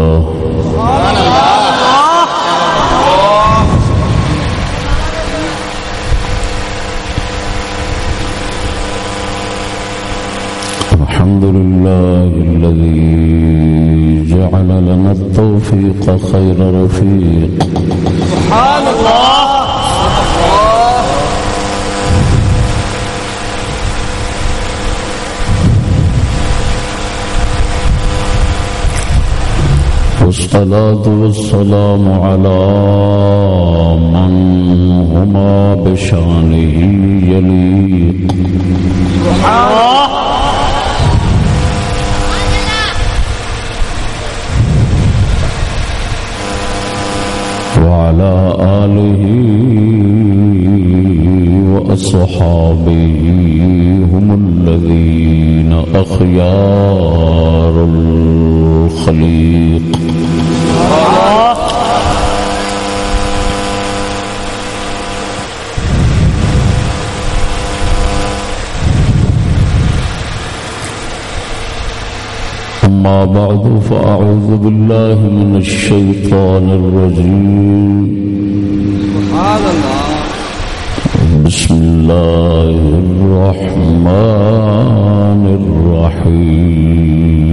الله. الحمد لله الذي جعل لنا التوفيق خير رفيق. سبحان الله والصلاة والسلام على من هما بشأنه يليق وعلى آله وأصحابه هم الذين أخيار الخليق. أما بعد فأعوذ بالله من الشيطان الرجيم. سبحان الله بسم الله الرحمن الرحيم.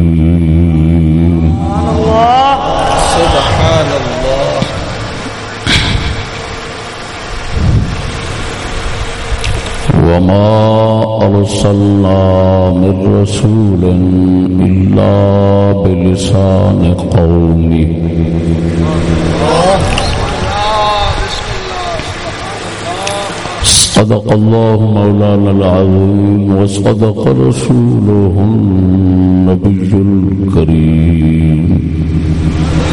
سبحان الله وما أرسلنا من رسول إلا بلسان قومه. صدق الله مولانا العظيم وصدق رسوله النبي الكريم.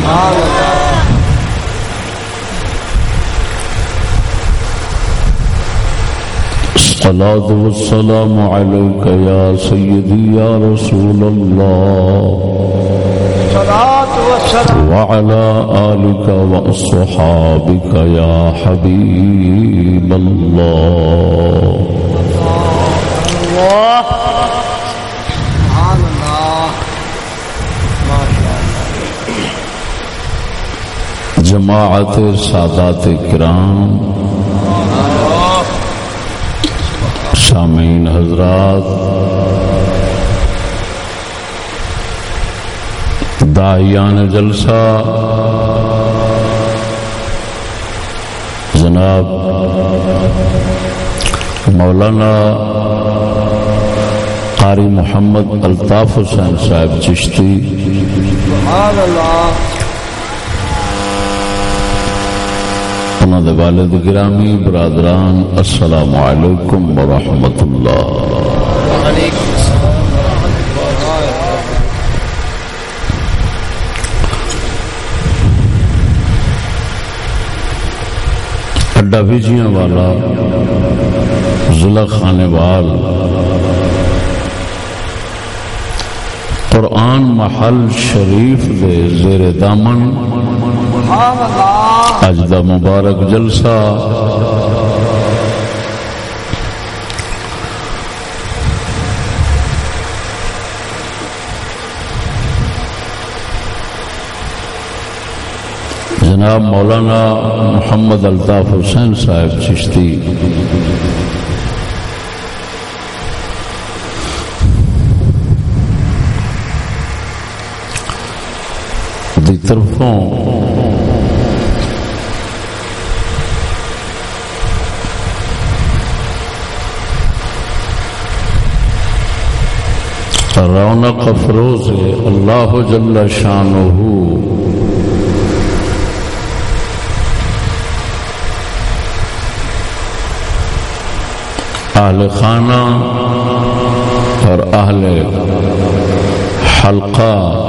سبحان الصلاة والسلام عليك يا سيدي يا رسول الله. صلاة والسلام. وعلى آلك وأصحابك يا حبيب الله. الله سبحان الله ما شاء الله جماعت سادات کرام، سامعین حضرات داہیان جلسہ، جناب مولانا قاری محمد الطاف حسین صاحب چشتی، سبحان دے والد گرامی، برادران، السلام علیکم ورحمۃ اللہ۔ اڈا بھیجیاں والا، ضلع خانے وال قرآن محل شریف دے زیر دامن۔ اج دا مبارک جلسہ۔ جناب مولانا محمد الطاف حسین صاحب چشتی۔ دی طرفوں رونق افروز اللہ جل شانہ اہل خانہ اور اہل حلقہ۔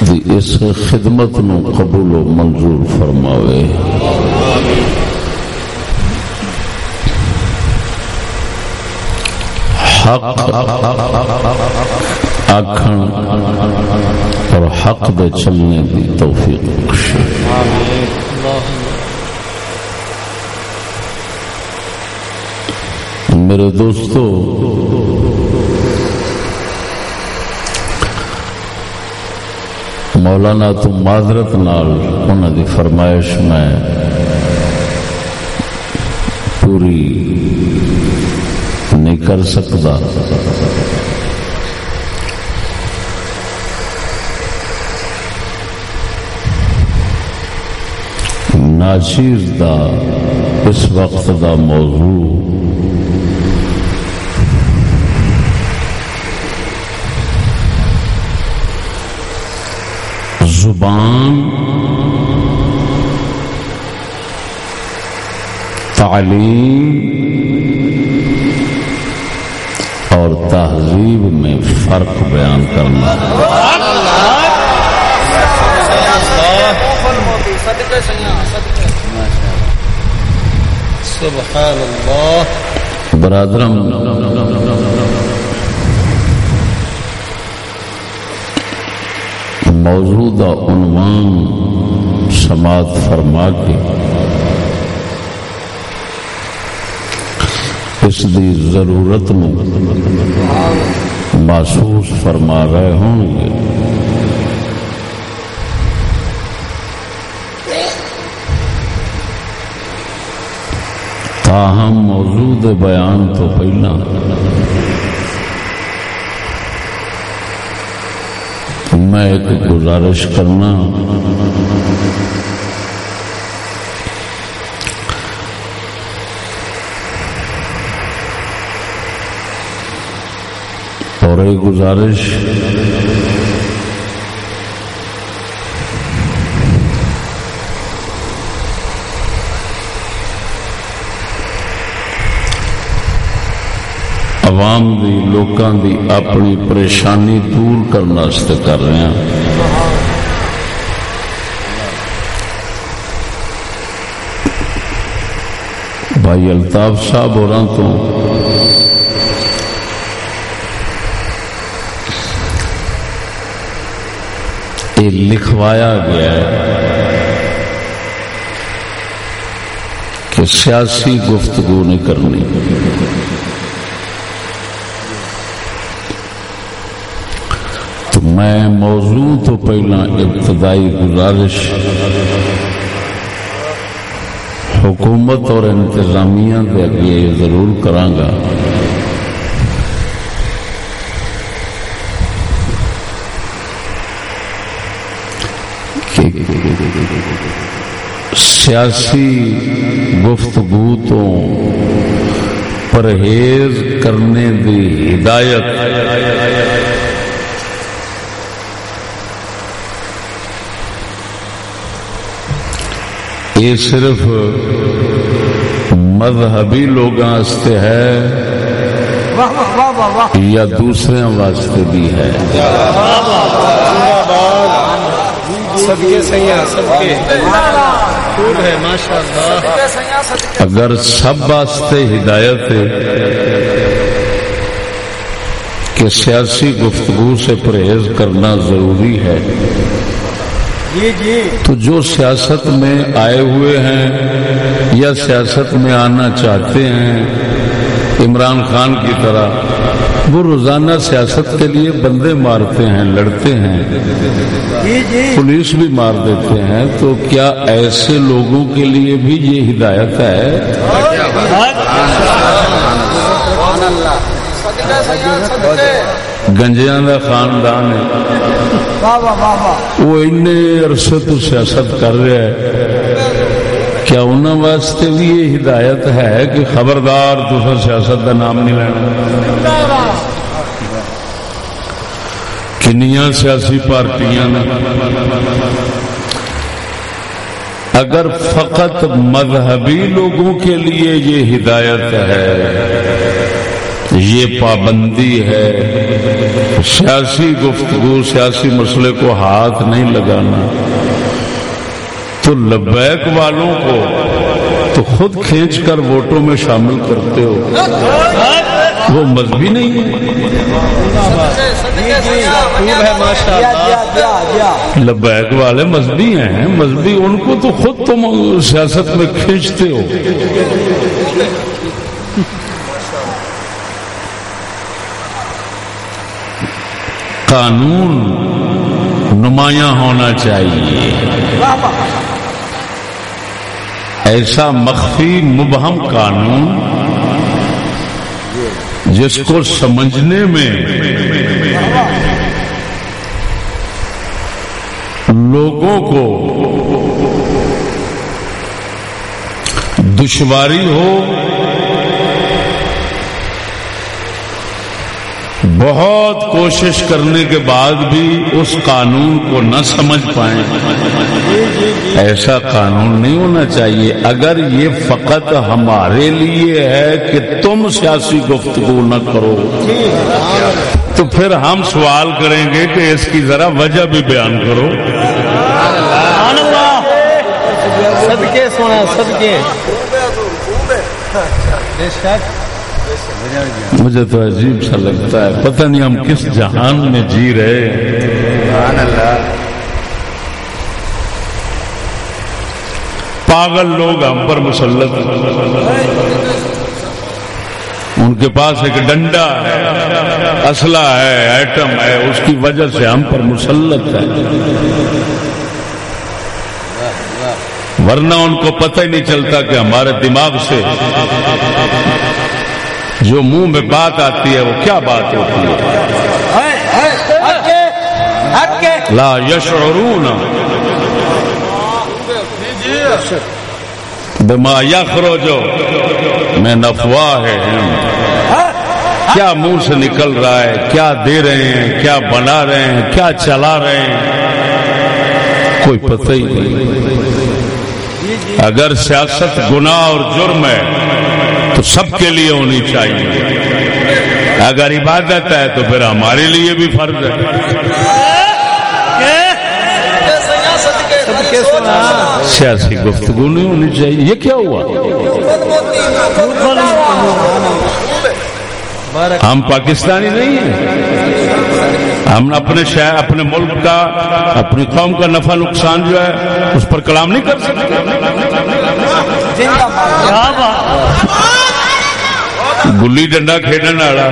دی اس خدمت نو قبول و منظور فرماوے۔ حق آکھن اور حق دے چلنے دی توفیق بخشے۔ میرے دوستو، مولانا تو معذرت نال انہوں دی فرمائش میں پوری کر سکتا۔ ناچیر دا اس وقت دا موضوع۔ زبان تعلیم اور تہذیب میں فرق بیان کرنا۔ برادرم موجودہ عنوان سماعت فرما کے اس دی ضرورت نو محسوس فرما رہے ہوں گے۔ تاہم موجود بیان تو پہلا۔ میں ایک گزارش کرنا اور ایک گزارش۔ عوام دی، لوکاں دی اپنی پریشانی دور کرنے کر رہے ہیں۔ بھائی الطاف صاحب اور تو لکھوایا گیا ہے کہ سیاسی گفتگو نہیں کرنی۔ تو میں موضوع تو پہلا ابتدائی گزارش حکومت اور انتظامیہ کے اگے ضرور کرانگا سیاسی گفتگو تو پرہیز کرنے دی ہدایت۔ یہ صرف مذہبی لوگوں ہے یا دوسرے واسطے بھی ہے؟ سب کے سب کے اگر سب واسطے ہدایت ہے کہ سیاسی گفتگو سے پرہیز کرنا ضروری ہے تو جو سیاست میں آئے ہوئے ہیں یا سیاست میں آنا چاہتے ہیں عمران خان کی طرح وہ روزانہ سیاست کے لیے بندے مارتے ہیں لڑتے ہیں۔ پولیس بھی مار دیتے ہیں۔ تو کیا ایسے لوگوں کے لیے بھی یہ ہدایت ہے؟ گنجیا کا خاندان ہے۔ وہ عرصے تو سیاست کر رہا ہے۔ کیا انہوں واسطے بھی یہ ہدایت ہے کہ خبردار دوسرا سیاست کا نام نہیں لینا؟ کنیا سیاسی پارٹیاں اگر فقط مذہبی لوگوں کے لیے یہ ہدایت ہے یہ پابندی ہے۔ سیاسی گفتگو، سیاسی مسئلے کو ہاتھ نہیں لگانا۔ تو لبیک والوں کو تو خود کھینچ کر ووٹوں میں شامل کرتے ہو۔ وہ مذہبی نہیں لبیک والے مذہبی ہیں۔ مذہبی ان کو تو خود تم سیاست میں کھینچتے ہو۔ قانون نمایاں ہونا چاہیے۔ ایسا مخفی مبہم قانون جس کو سمجھنے میں لوگوں کو دشواری ہو بہت کوشش کرنے کے بعد بھی اس قانون کو نہ سمجھ پائیں۔ ایسا قانون نہیں ہونا چاہیے۔ اگر یہ فقط ہمارے لیے ہے کہ تم سیاسی گفتگو نہ کرو تو پھر ہم سوال کریں گے کہ اس کی ذرا وجہ بھی بیان کرو۔ صدقے سونا صدقے بے شک۔ مجھے تو عجیب سا لگتا ہے، پتہ نہیں ہم کس جہان میں جی رہے پاگل لوگ ہم پر مسلط ان کے پاس ایک ڈنڈا ہے، اسلحہ ہے، ایٹم ہے، اس کی وجہ سے ہم پر مسلط ہے۔ ورنہ ان کو پتہ ہی نہیں چلتا کہ ہمارے دماغ سے جو منہ میں بات آتی ہے وہ کیا بات ہوتی ہے؟ لا یشعرون۔ بما یخرج۔ من افواہہم کیا منہ سے نکل رہا ہے؟ کیا دے رہے ہیں؟ کیا بنا رہے ہیں؟ کیا چلا رہے ہیں؟ کوئی پتہ ہی نہیں۔ اگر سیاست گناہ اور جرم ہے تو سب کے لیے ہونی چاہیے۔ اگر عبادت ہے تو پھر ہمارے لیے بھی فرض ہے۔ سیاسی گفتگو نہیں ہونی چاہیے۔ یہ کیا ہوا؟ ہم پاکستانی نہیں ہیں۔ ہم اپنے شہر، اپنے ملک کا، اپنی قوم کا نفع، نقصان جو ہے، اس پر کلام نہیں کر سکتے۔ گلی ڈنڈا کھیڈن والا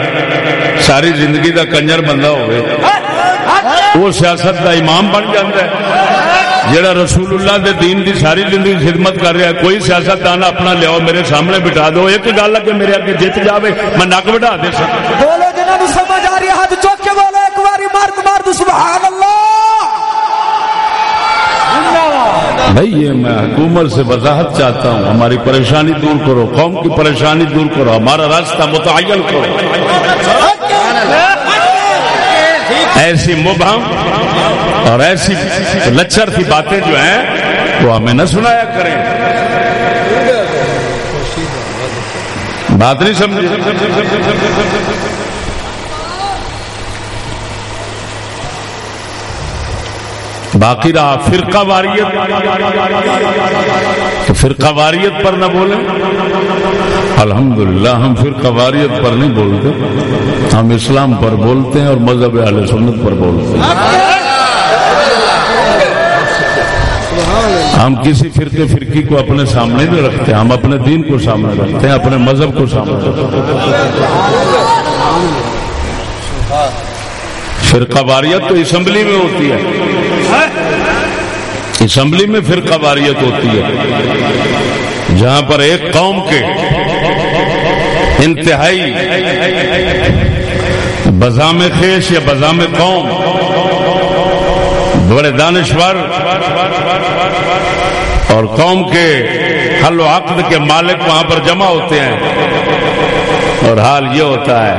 ساری زندگی دا کنجر بندہ ہوئے وہ سیاست دا امام بن جاتا ہے جڑا رسول اللہ دے دین دی ساری زندگی خدمت کر رہا ہے کوئی سیاست دان اپنا لیاؤ میرے سامنے بٹھا دو ایک گل ہے کہ میرے اگے جیت جاوے میں نک بڑھا دے سکتا بولو جنہوں سمجھ آ رہی ہے ہاتھ چوک کے بولو ایک باری مرد مرد سبحان اللہ بھائی، یہ میں حکومت سے وضاحت چاہتا ہوں۔ ہماری پریشانی دور کرو، قوم کی پریشانی دور کرو، ہمارا راستہ متعین کرو۔ ایسی مبہم اور ایسی لچر کی باتیں جو ہیں، وہ ہمیں نہ سنایا کریں۔ بات نہیں سمجھ باقی رہا فرقہ واریت۔ تو فرقہ واریت پر نہ بولیں۔ الحمدللہ، ہم فرقہ واریت پر نہیں بولتے۔ ہم اسلام پر بولتے ہیں اور مذہب اہل سنت پر بولتے ہیں۔ ہم کسی فرقے، فرقی کو اپنے سامنے نہیں رکھتے۔ ہم اپنے دین کو سامنے رکھتے ہیں، اپنے مذہب کو سامنے رکھتے ہیں۔ فرقہ واریت تو اسمبلی میں ہوتی ہے۔ اسمبلی میں فرقہ واریت ہوتی ہے۔ جہاں پر ایک قوم کے انتہائی بزام خیش یا بزام قوم بڑے دانشور اور قوم کے حل و عقد کے مالک وہاں پر جمع ہوتے ہیں۔ اور حال یہ ہوتا ہے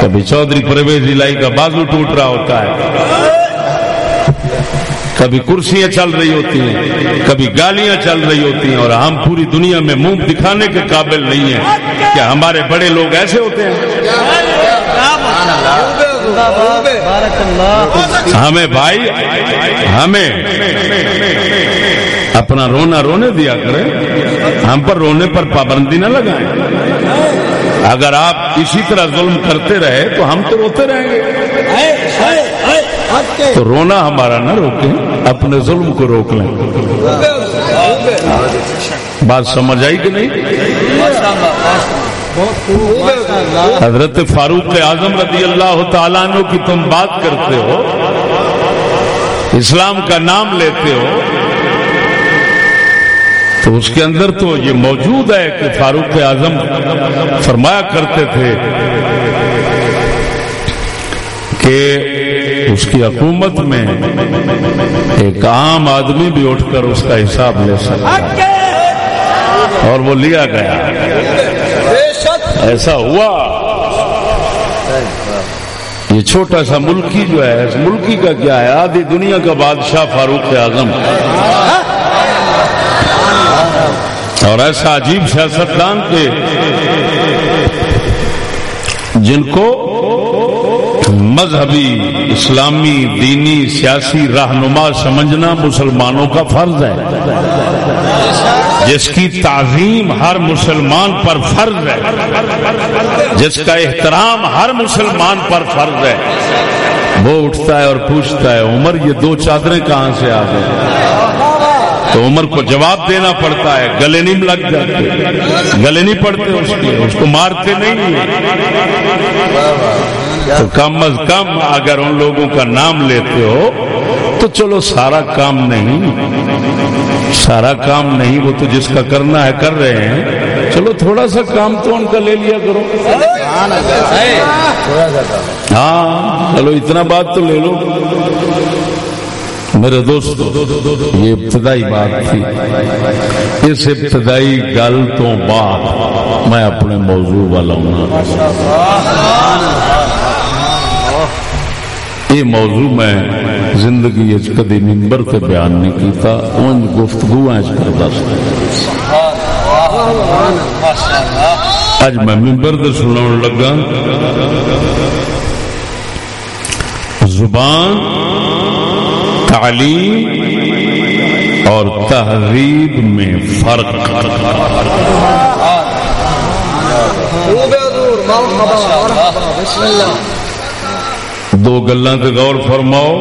کبھی چودھری پرویز لائی کا بازو ٹوٹ رہا ہوتا ہے۔ کبھی کرسیاں چل رہی ہوتی ہیں، کبھی گالیاں چل رہی ہوتی ہیں اور ہم پوری دنیا میں منہ دکھانے کے قابل نہیں ہیں کہ ہمارے بڑے لوگ ایسے ہوتے ہیں۔ ہمیں بھائی، ہمیں اپنا رونا رونے دیا کریں، ہم پر رونے پر پابندی نہ لگائیں۔ اگر آپ اسی طرح ظلم کرتے رہے تو ہم تو روتے رہیں گے۔ تو رونا ہمارا نہ روکیں، اپنے ظلم کو روک لیں۔ بات سمجھ آئی کہ نہیں؟ حضرت فاروق اعظم رضی اللہ تعالیٰ عنہ کی تم بات کرتے ہو، اسلام کا نام لیتے ہو تو اس کے اندر تو یہ موجود ہے کہ فاروق اعظم فرمایا کرتے تھے کہ اس کی حکومت میں ایک عام آدمی بھی اٹھ کر اس کا حساب لے سکتا اور وہ لیا گیا۔ ایسا ہوا۔ یہ چھوٹا سا ملکی جو ہے، اس ملکی کا کیا ہے؟ آدھی دنیا کا بادشاہ فاروق اعظم۔ اور ایسا عجیب سیاستدان کے جن کو مذہبی، اسلامی، دینی، سیاسی رہنما سمجھنا مسلمانوں کا فرض ہے۔ جس کی تعظیم ہر مسلمان پر فرض ہے۔ جس کا احترام ہر مسلمان پر فرض ہے۔ وہ اٹھتا ہے اور پوچھتا ہے، عمر، یہ دو چادریں کہاں سے آ گئی تو عمر کو جواب دینا پڑتا ہے گلے نہیں لگ جاتے۔ گلے نہیں پڑتے اس کے اس کو مارتے نہیں تو کم از کم اگر ان لوگوں کا نام لیتے ہو تو چلو سارا کام نہیں۔ سارا کام نہیں وہ تو جس کا کرنا ہے کر رہے ہیں۔ چلو تھوڑا سا کام تو ان کا لے لیا کرو۔ ہاں چلو اتنا بات تو لے لو۔ میرے دوست یہ ابتدائی بات تھی۔ اس ابتدائی گل تو بعد میں اپنے موضوع والا ہوں یہ موضوع میں زندگی کدی ممبر سے بیان نہیں کیتا ان گفتگو کرتا اج میں ممبر سے سنا لگا زبان تعلیم اور تہذیب میں فرق۔ دو گلا غور فرماؤ،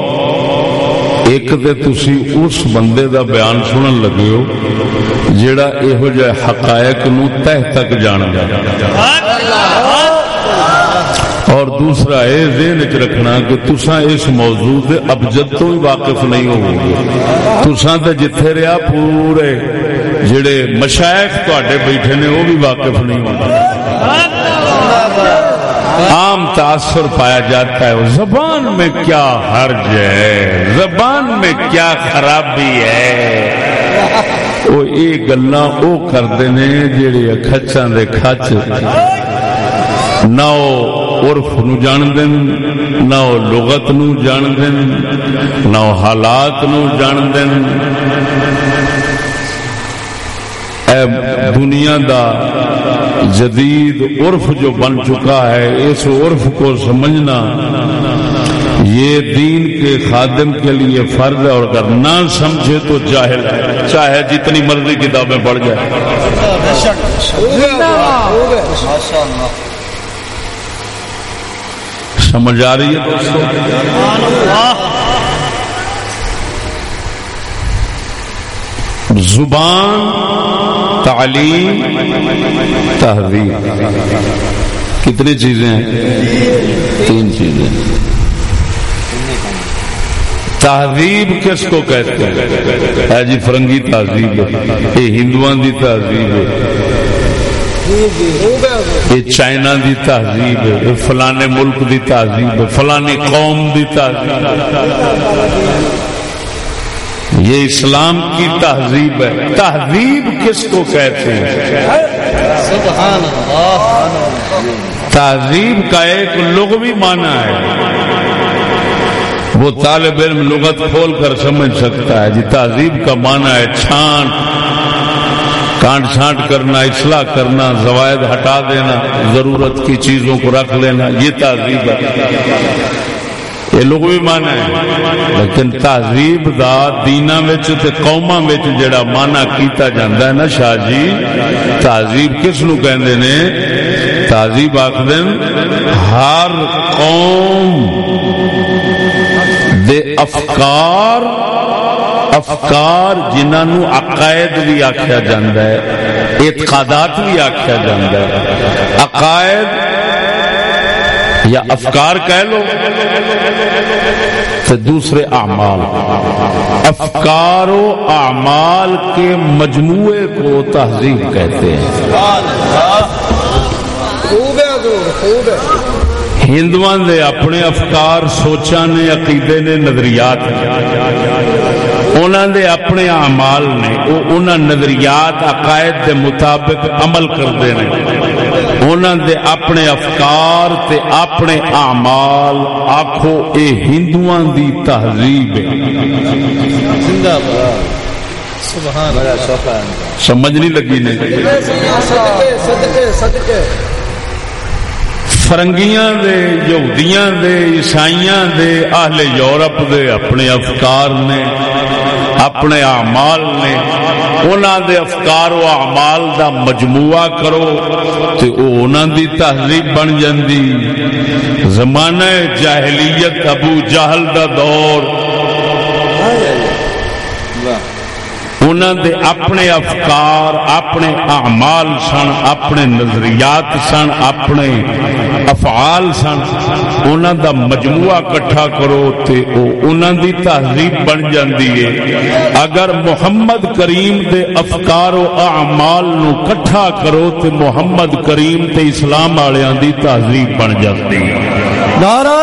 ایک تو تسی اس بندے دا بیان سنن لگے ہو جڑا یہو جہ حقائق نو تہ تک جان گا اور دوسرا یہ ذہن چ رکھنا کہ تسا اس موضوع دے ابجد تو بھی واقف نہیں ہو گے تسا تو جتھے رہا پورے جڑے مشائق تے بیٹھے نے وہ بھی واقف نہیں ہو عام تاثر پایا جاتا ہے۔ زبان میں کیا حرج ہے؟ زبان میں کیا خرابی ہے؟ وہ یہ گلا وہ کرتے ہیں جہے کچا دے کچ نہ عرف نو جان دین نہ لغت نو جان دین نہ حالات نو جان دین اے دنیا دا جدید عرف جو بن چکا ہے اس عرف کو سمجھنا یہ دین کے خادم کے لیے فرض ہے اور اگر نہ سمجھے تو جاہل ہے چاہے جتنی مرضی کتابیں پڑھ جائے سمجھ آ رہی ہے زبان، تعلیم، تحریر۔ کتنی چیزیں ہیں؟ تین چیزیں۔ تہذیب کس کو کہتے ہیں؟ جی فرنگی تہذیب ہے، یہ ہندو کی تہذیب ہے۔ یہ چائنا دی تہذیب ہے فلانے ملک دی تہذیب ہے، فلانی قوم دی تہذیب یہ اسلام کی تہذیب ہے۔ تہذیب کس کو کہتے ہیں؟ تہذیب کا ایک لغوی معنی ہے۔ وہ طالب علم لغت کھول کر سمجھ سکتا ہے جی تہذیب کا معنی ہے چھان۔ کانٹ چھانٹ کرنا، اصلاح کرنا، زوائد ہٹا دینا، ضرورت کی چیزوں کو رکھ لینا، یہ تہذیب ہے۔ یہ لوگ بھی مانا ہے۔ لیکن تہذیب دا دینا قوما جڑا مانا کیتا جاندہ ہے نا شاہ جی تہذیب کس نو کہندے نے؟ تہذیب آخد ہر قوم دے افکار افکار جنہوں عقائد بھی آخیا جا اعتقادات بھی آخیا جا عقائد یا افکار کہہ لو تو دوسرے اعمال۔ افکار و اعمال کے مجموعے کو تہذیب کہتے ہیں۔ ہندو دے اپنے افکار سوچا نے، عقیدے نے، نظریات انہوں دے اپنے اعمال نے انہوں نظریات عقائد دے مطابق عمل کرتے ہیں انہوں دے اپنے افکار تے اپنے اعمال آخو اے ہندو دی تہذیب سمجھ نہیں لگی نہیں فرنگیاں دے یہودیاں دے عیسائیاں دے اہل یورپ دے اپنے افکار نے۔ اپنے اعمال نے انہوں دے افکار و اعمال دا مجموعہ کرو تے او انہوں دی تہذیب بن جاندی۔ زمانہ جاہلیت ابو جہل دا دور انہوں دے اپنے افکار، اپنے اعمال سن، اپنے نظریات سن، اپنے افعال سن انہوں دا مجموعہ کٹھا کرو تے او انہوں دی تہذیب بن جاندی ہے۔ اگر محمد کریم دے افکار و اعمال نو کٹھا کرو تے محمد کریم تے اسلام والوں دی تہذیب بن جاتی ہے۔ نعرہ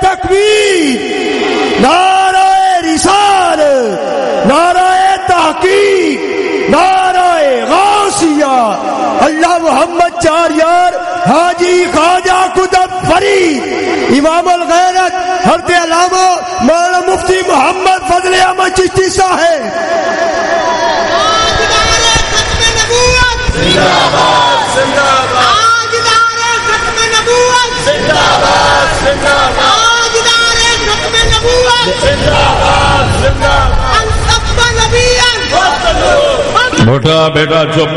تکبیر، نعرہ رسال نعرہ تحقیق نعرہ غوثیہ اللہ محمد چار یار حاجی خواجہ کتب فرید امام الغیرت، حضرت علامہ مولانا مفتی محمد فضل احمد چشتی صاحب۔ بیٹا بیٹا چپ۔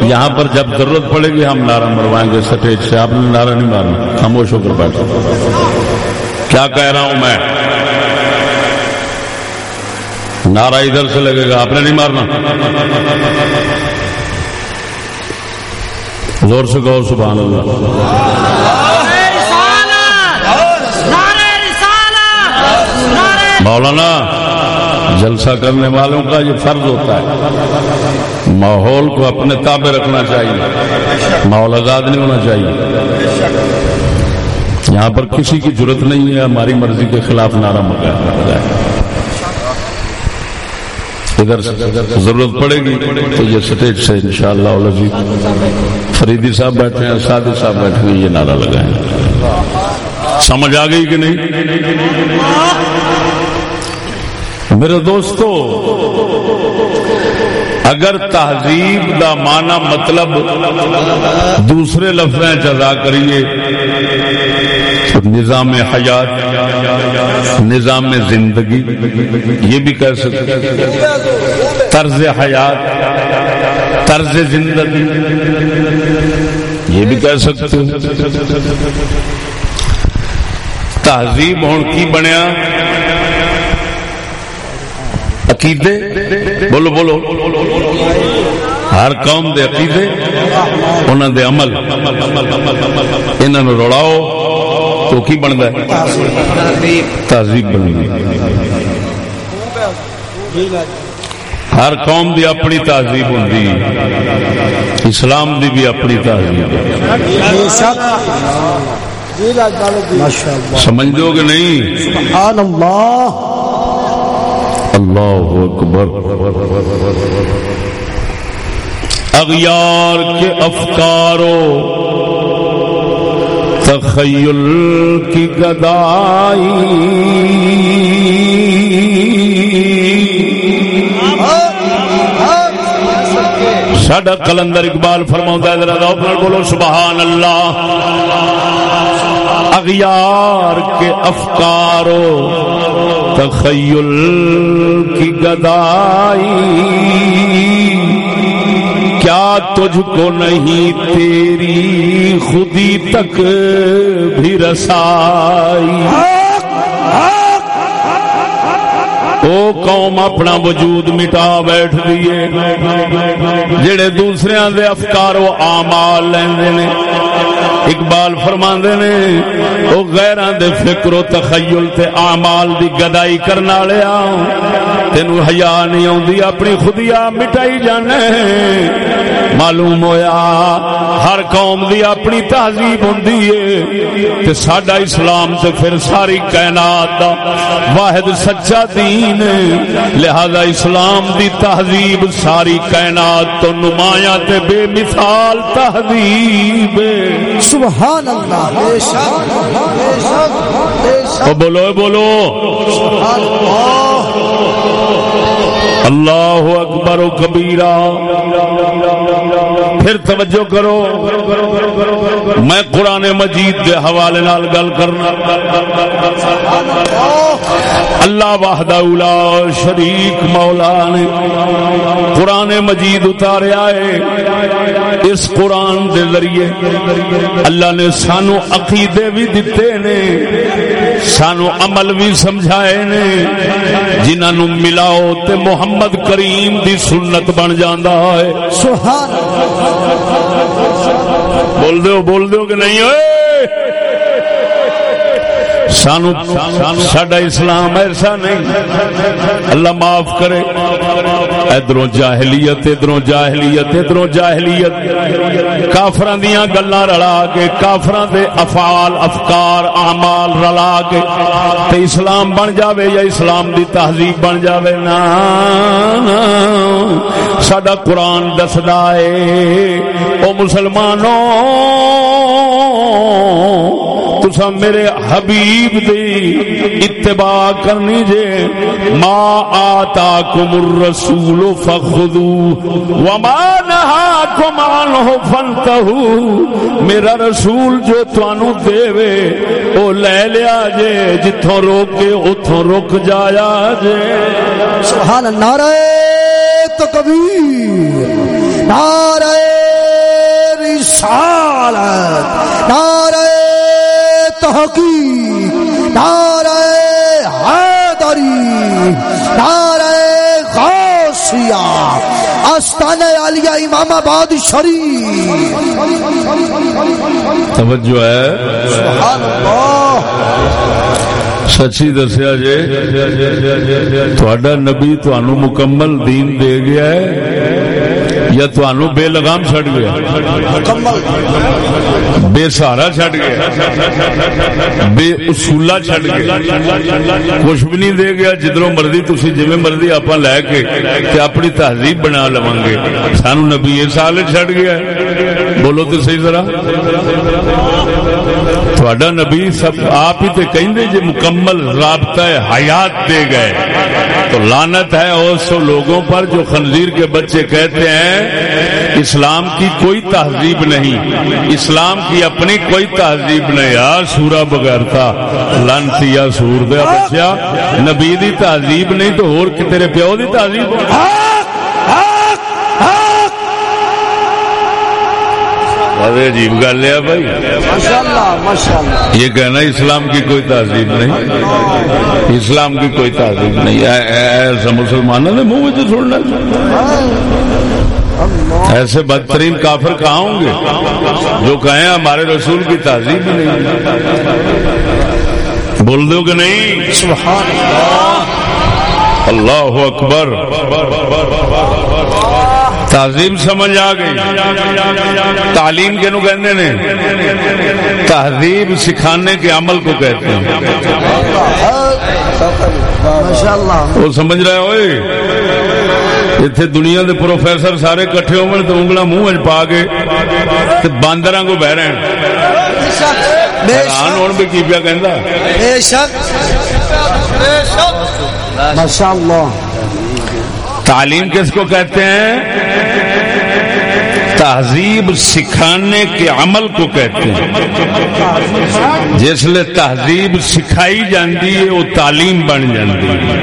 یہاں پر جب ضرورت پڑے گی ہم نعرہ مروائیں گے سٹیج سے۔ آپ نے نعرہ نہیں مارنا خاموش ہو کر بیٹھو کیا کہہ رہا ہوں میں؟ نعرہ ادھر سے لگے گا آپ نے نہیں مارنا۔ زور سے کہو سبحان اللہ۔ مولانا جلسہ کرنے والوں کا یہ فرض ہوتا ہے۔ ماحول کو اپنے تابع رکھنا چاہیے۔ ماحول آزاد نہیں ہونا چاہیے۔ یہاں پر کسی کی ضرورت نہیں ہے، ہماری مرضی کے خلاف نعرہ مکایا ادھر ضرورت پڑے گی تو یہ سٹیج سے ان شاء اللہ فریدی صاحب بیٹھے ہیں، سادی صاحب بیٹھے ہیں، یہ نعرہ لگائیں۔ سمجھ آ گئی کہ نہیں؟ میرے دوستو، اگر تہذیب دا مانا مطلب دوسرے لفظ ادا کریے تو نظام حیات، نظام زندگی، یہ بھی کہہ سکتے طرز حیات، طرز زندگی، یہ بھی کہہ سکتے تہذیب ہوں کی بنیا؟ عقیدے؟ بولو بولو۔ ہر قوم دے عقیدے انہوں دے عمل۔ انہوں روڑاؤ تو کی بنتا ہے؟ تہذیب بنی۔ ہر قوم دی اپنی تہذیب ہوں اسلام دی بھی اپنی تہذیب سمجھ دو کہ نہیں؟ سبحان اللہ۔ اللہ اکبر۔ اغیار کے افکاروں، تخیل کی گدائی۔ سڈا کلندر اقبال فرما ذرا بولو، سبحان اللہ۔ اغیار کے افکاروں، تخیل کی گدائی۔ کیا تجھ کو نہیں تیری خودی تک بھی رسائی؟ او قوم اپنا وجود مٹا بیٹھ دیے جڑے دوسرے دے افکار و آمال لیندے نے اقبال فرماندے نے، او غیراں دے فکر و تخیل تے اعمال دی گدائی کرن والیا تینو حیا نہیں اوندی اپنی خودیا مٹائی جانے۔ معلوم ہویا، ہر قوم دی اپنی تہذیب ہوندی ہے۔ تے ساڈا اسلام تے پھر ساری کائنات دا واحد سچا دین لہذا اسلام دی تہذیب ساری کائنات تو نمایاں تے بے مثال تہذیب ہے۔ سبحان اللہ، بے شک بے شک بے شک۔ بولو بولو سبحان اللہ اللہ اکبر و کبیرہ۔ پھر توجہ کرو۔ میں قرآن مجید کے حوالے نال گل کرنا۔ اللہ اولا شریک مولا نے قرآن مجید اتاریا ہے۔ اس قرآن دے ذریعے اللہ نے سانو عقیدے بھی دیتے نے سانو عمل بھی سمجھائے نے۔ جنہوں ملاؤ تے محمد کریم دی سنت بن جاندہ ہے۔ سبحان بول دو بول دو کہ نہیں ہوئے سانو ساڈا اسلام ایسا نہیں۔ اللہ معاف کرے۔ ادھروں جاہلیت ادھروں جاہلیت ادھروں جاہلیت۔ کافران دیاں گلاں رلا کے کافران دے افعال، افکار، اعمال رلا کے۔ تے اسلام بن جاوے یا اسلام دی تہذیب بن جاوے؟ نا۔ ساڈا قرآن دسدا اے او مسلمانوں تسا میرے حبیب دی اتباع کرنی جے۔ ما آتاکم الرسول فخذو وما نہاکم عنہ فانتہو۔ میرا رسول جو توانو دے وے او لے لیا جے، جتھوں روکے اتھوں رک جایا جے۔ سبحان اللہ، نعرہ تکبیر، نعرہ رسالت، نعرہ تحقیق نعرہ حیدری نعرہ غوثیہ علیہ امام آباد شریف۔ توجہ ہے۔ سبحان اللہ۔ سچی دسیا جے تھوڑا نبی تھانو مکمل دین دے گیا ہے۔ یا تھانو بے لگام چھڑ گیا۔ بے سہارا چھڑ گیا۔ بے اصولا چھڑ گیا۔ کچھ بھی نہیں دے گیا جدروں مرضی تسی جویں مرضی آپ لے کے تے اپنی تہذیب بنا لواں گے۔ سانو نبی سال چھڑ گیا۔ ہے بولو تو صحیح ذرا۔ تھوڑا نبی سب آپ ہی تے کہیں جے مکمل رابطہ حیات دے گئے۔ تو لانت ہے اس لوگوں پر جو خنزیر کے بچے کہتے ہیں، اسلام کی کوئی تہذیب نہیں۔ اسلام کی اپنی کوئی تہذیب نہیں۔ یار سورا بغیر تھا۔ لانتی یا سور دیا اچھا۔ بچیا نبی دی تہذیب نہیں تو اور تیرے پیو دی تہذیب؟ عجیب گل ہے بھائی۔ یہ کہنا اسلام کی کوئی تہذیب نہیں۔ اسلام کی کوئی تہذیب نہیں۔ ایسا مسلمانوں نے منہ میں چھوڑنا ایسے بدترین کافر کہاں ہوں گے؟ جو کہیں ہمارے رسول کی تہذیب ہی نہیں۔ بول دو کہ نہیں؟ سبحان اللہ اکبر۔ تعظیم سمجھ آ گئی۔ تعلیم کے نو کہنے نے؟ تہذیب سکھانے کے عمل کو کہتے ہیں۔ وہ سمجھ رہے ہوئے اتنے دنیا دے پروفیسر سارے کٹھے ہو تو انگلا منہ پا کے باندر کو بہ رہے حیران ہون بھی کی پیا ماشاءاللہ۔ تعلیم کس کو کہتے ہیں؟ تہذیب سکھانے کے عمل کو کہتے ہیں۔ جس لیے تہذیب سکھائی جاندی ہے، وہ تعلیم بن جاندی ہے۔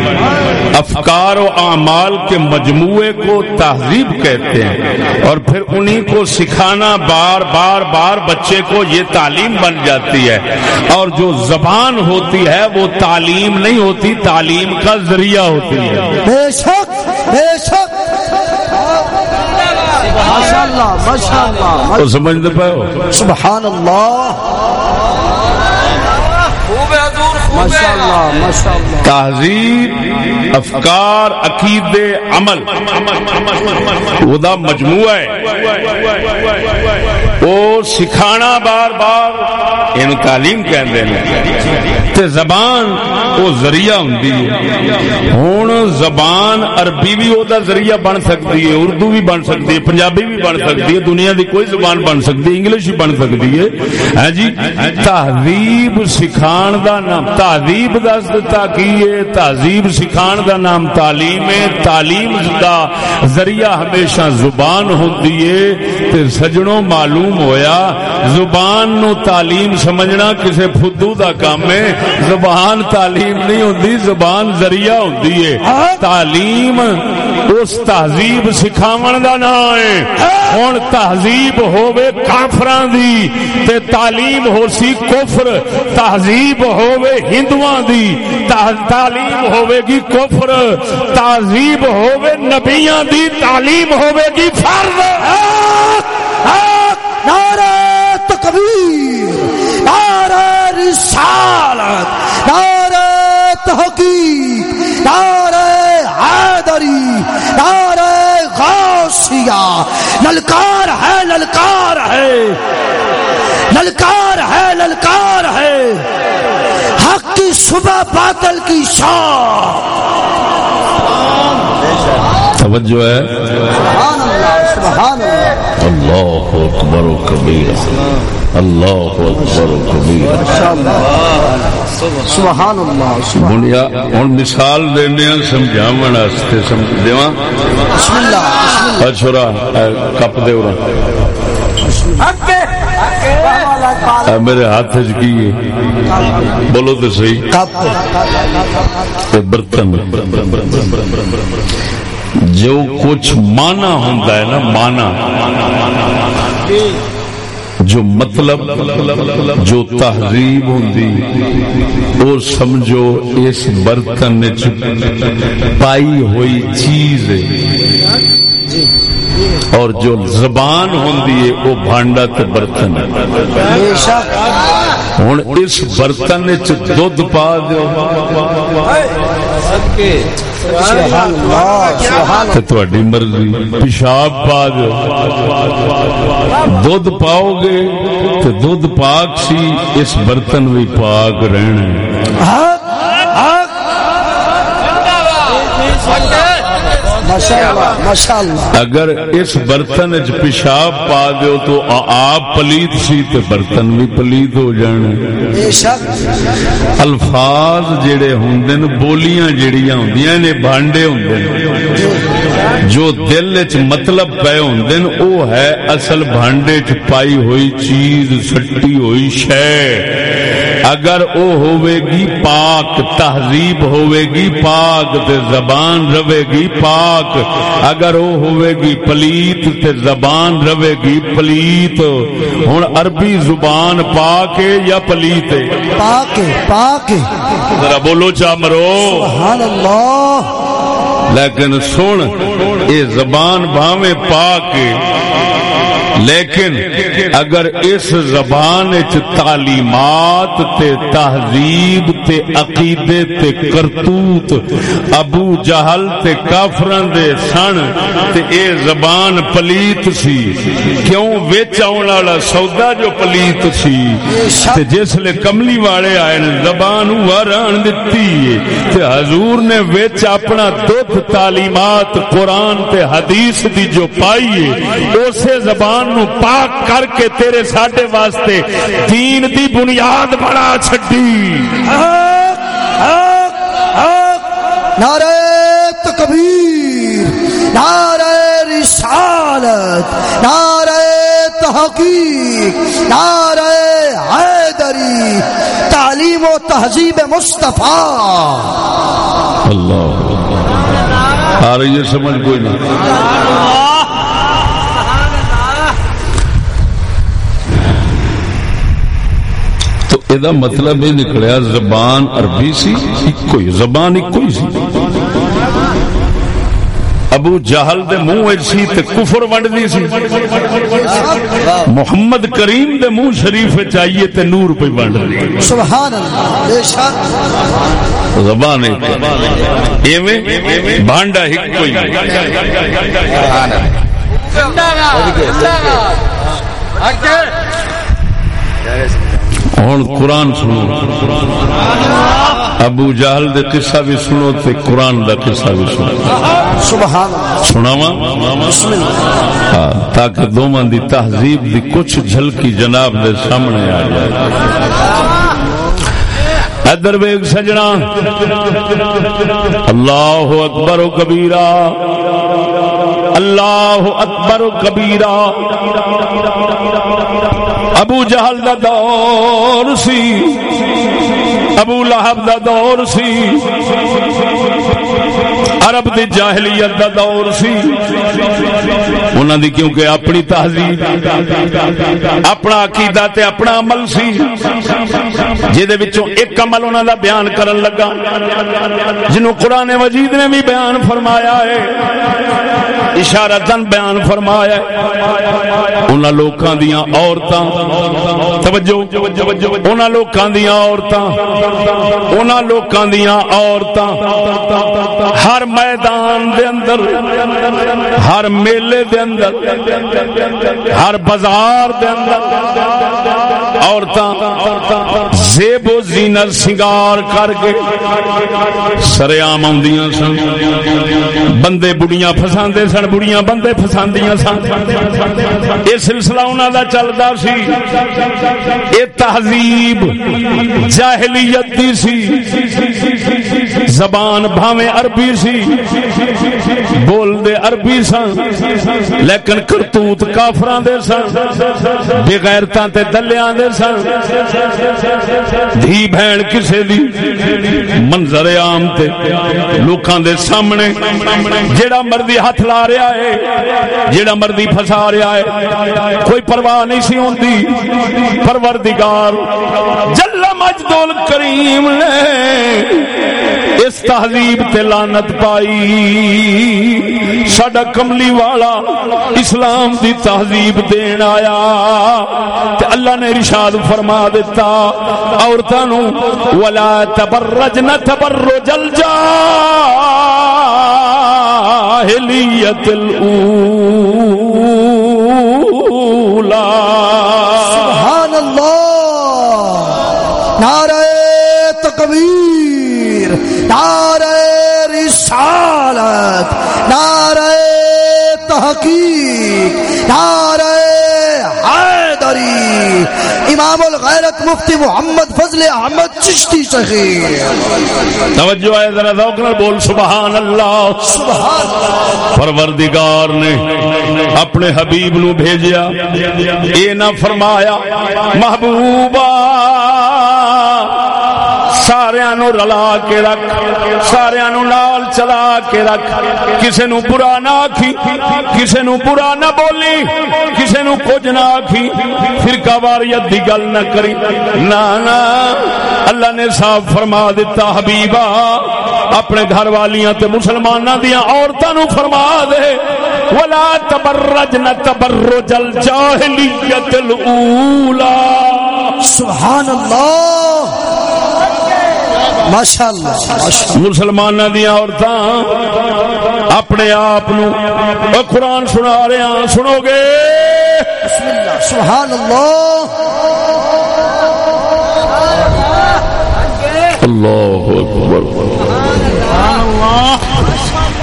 افکار و اعمال کے مجموعے کو تہذیب کہتے ہیں۔ اور پھر انہی کو سکھانا بار بار بار بچے کو یہ تعلیم بن جاتی ہے۔ اور جو زبان ہوتی ہے، وہ تعلیم نہیں ہوتی، تعلیم کا ذریعہ ہوتی ہے۔ بے شک بے شک۔ ماشاء اللہ ماشاء اللہ تو سمجھتے پے ہو سبحان اللہ ماشاء اللہ ماشاء اللہ تہذیب، افکار، عقیدے، عمل۔ وہ مجموعہ ہے۔ وہ سکھانا بار بار یہ تعلیم کہندے تے زبان وہ ذریعہ ہوں ہوں زبان عربی بھی وہ ذریعہ بن سکتی ہے، اردو بھی بن سکتی ہے، پنجابی بھی بن سکتی ہے، دنیا دی کوئی زبان بن سکتی ہے، انگلش بھی بن سکتی ہے۔ ہاں جی تہذیب سکھان دا نام تہذیب دس دتا کی ہے؟ تہذیب سکھان دا نام تعلیم ہے۔ تعلیم دا ذریعہ ہمیشہ زبان ہوتی ہے۔ تے سجنوں معلوم ہویا۔ زبان نو تعلیم سمجھنا کسے فدو دا کام ہے۔ زبان تعلیم نہیں ہوتی زبان ذریعہ ہوتی ہے۔ تعلیم اس تہذیب سکھاون دا نام ہے۔ ہوں تہذیب ہوے کافران دی۔ تے تعلیم ہو سی کفر، تہذیب ہوے ہندوؤں دی تعلیم ہوے گی کفر تہذیب ہوے نبیاں دی، تعلیم ہوے گی فرض نعرہ تکبیر، نعرہ رسالت، نعرہ تحقیق، نعرہ حیدری، نعرہ غوثیہ۔ للکار ہے للکار ہے۔ للکار ہے للکار ہے۔ حق کی صبح باطل کی شام توجہ ہے۔ سبحان اللہ سبحان اللہ اللہ اکبر و کبیر۔ اللہ اکبر و کبیر۔ سبحان اللہ سبحان بنیا ہوں مثال دینے سمجھاو واسطے سمجھ دیواں بسم اللہ بسم چھورا اے کپ دے اورا اے میرے ہاتھ چ کی بولو تو صحیح۔ برتن۔ جو کچھ مانا ہوتا ہے نا، مانا۔ جو مطلب جو تہذیب ہوں وہ سمجھو، اس برتن پائی ہوئی چیز ہے۔ اور جو زبان ہوں وہ بھانڈا تے برتن ہے۔ بے شک ہوں اس برتن چ دھد پا دو مرضی پیشاب پا دو دھد پاؤ گے تے دھد پاک سی اس برتن بھی پاک رہنا اگر اس برتن چ پیشاب پا دیو تو آپ پلیت سی تے برتن بھی پلیت ہو جان الفاظ جڑے نے بولیاں جڑیاں ہوندیاں نے بھانڈے ہوندے نے۔ جو دل چ مطلب پے ہوندے او ہے اصل بھانڈے چ پائی ہوئی چیز سٹی ہوئی شے۔ اگر او ہوے گی پاک تہذیب ہوے گی پاک تے زبان رہے گی پاک۔ اگر او ہوے گی پلیت تے زبان رہے گی پلیت۔ ہن عربی زبان پاک ہے یا پلیت ہے پاک پاک ذرا بولو چا مرو۔ سبحان اللہ۔ لیکن سن یہ زبان بھاویں پاک کے لیکن اگر اس زبان چ تعلیمات تے تہذیب تے عقیدے تے کرتوت ابو جہل تے کافران دے سن تے اے زبان پلیت سی، کیوں وچ آن والا سودا جو پلیت سی؟ تے جس لے کملی والے آئے زبان وران دتی ہے۔ تے حضور نے وچ اپنا دودھ تعلیمات قرآن تے حدیث دی جو پائی ہے، اسے زبان نو پاک کر کے تیرے ساڈے واسطے دین دی بنیاد بنا چھڈی۔ نعرہ تکبیر نعرہ رسالت نعرہ تحقیق نعرہ حیدری تعلیم و تہذیب مصطفیٰ۔ اللہ۔ آ رہی ہے سمجھ کوئی نہیں۔ یہ مطلب یہ نکلیا زبان عربی سی ایک ہی زبان ایک ہی سی ابو جہل دے منہ سی تے کفر ونڈدی سی محمد کریم دے منہ شریف چاہیے تے نور پہ ونڈدی سبحان اللہ بے شک زبان ایویں بھانڈا ہی کوئی ہوں قرآن سنو۔ ابو جہل دے قصہ بھی سنو تے قرآن دا قصہ بھی سنو۔ سناوا ہاں، تاکہ دونوں دی تہذیب دی کچھ جھلکی جناب دے سامنے آ جائے۔ ادر ویگ سجنا۔ اللہ اکبر و کبیرہ۔ اللہ اکبر و کبیرہ۔ ابو جہل دا دور سی، ابو لہب دا دور سی، عرب دی جاہلیت دا دور سی۔ انہاں دی کیونکہ اپنی تہذیب، اپنا عقیدہ تے اپنا عمل سی جہدے وچوں ایک عمل انہاں دا بیان کرن لگا۔ جنوں قرآن مجید نے بھی بیان فرمایا ہے اشارتن بیان فرمایا انہاں لوکاں دیاں عورتاں، توجہ، انہاں لوکاں دیاں عورتاں، انہاں لوکاں دیاں عورتاں۔ ہر میدان دے اندر، ہر میلے دے اندر، ہر بازار دے اندر عورتاں زیب و زینت سنگار کر کے سریام آدیاں سن۔ بندے بڑیاں فساندے سن، بڑیاں بندے فساندیاں سن۔ یہ سلسلہ انہوں دا چلتا سی۔ یہ تہذیب جاہلیت دی سی۔ زبان بھاویں عربی سی۔ بول دے عربی سن، لیکن کرتوت کافران دے سن۔ بغیرتاں تے دلیاں دے سن۔ دھی بہن کسے دی؟ منظر عام تے لوکاں دے سامنے جیڑا مردی ہاتھ لا رہا ہے، جیڑا مردی پھسا رہا ہے، کوئی پرواہ نہیں سی ہوندی پروردگار جل مجدول کریم نے اس تہذیب تے لانت پائی۔ سڈا کملی والا اسلام دی تہذیب دین آیا۔ تے اللہ نے رشاد فرما دیتا عورتوں ولا تبرجن تبرج الجاهلیت الاولى سبحان اللہ! نعرہ تکبیر تکبیر نعرہ رسالت، نعرہ تحقیق، نعرہ حیدری، امام الغیرت مفتی محمد فضل احمد چشتی شخیر توجہ ہے، ذرا ذوق نال بول سبحان اللہ سبحان اللہ پروردگار نے اپنے حبیب نو بھیجیا اے نہ فرمایا، محبوبا۔ سارا نو رلا کے رکھ سارا نو نال چلا کے رکھ۔ کسے نو برا نہ آکھی، کسے نو برا نہ بولی، کسے نو کچھ نہ آکھی۔ فرقہ واریت دی گل نہ کری۔ نہ نہ، اللہ نے صاف فرما دیتا حبیبا، اپنے گھر والیاں تے مسلماناں دیاں عورتاں نو فرما دے۔ ولا تبرجن تبرج الجاہلیت الاولى سبحان اللہ۔ مسلمان دیا عورتاں اپنے آپ قرآن سنا رہے ہیں سنو گے۔ سبحان اللہ اللہ اکبر۔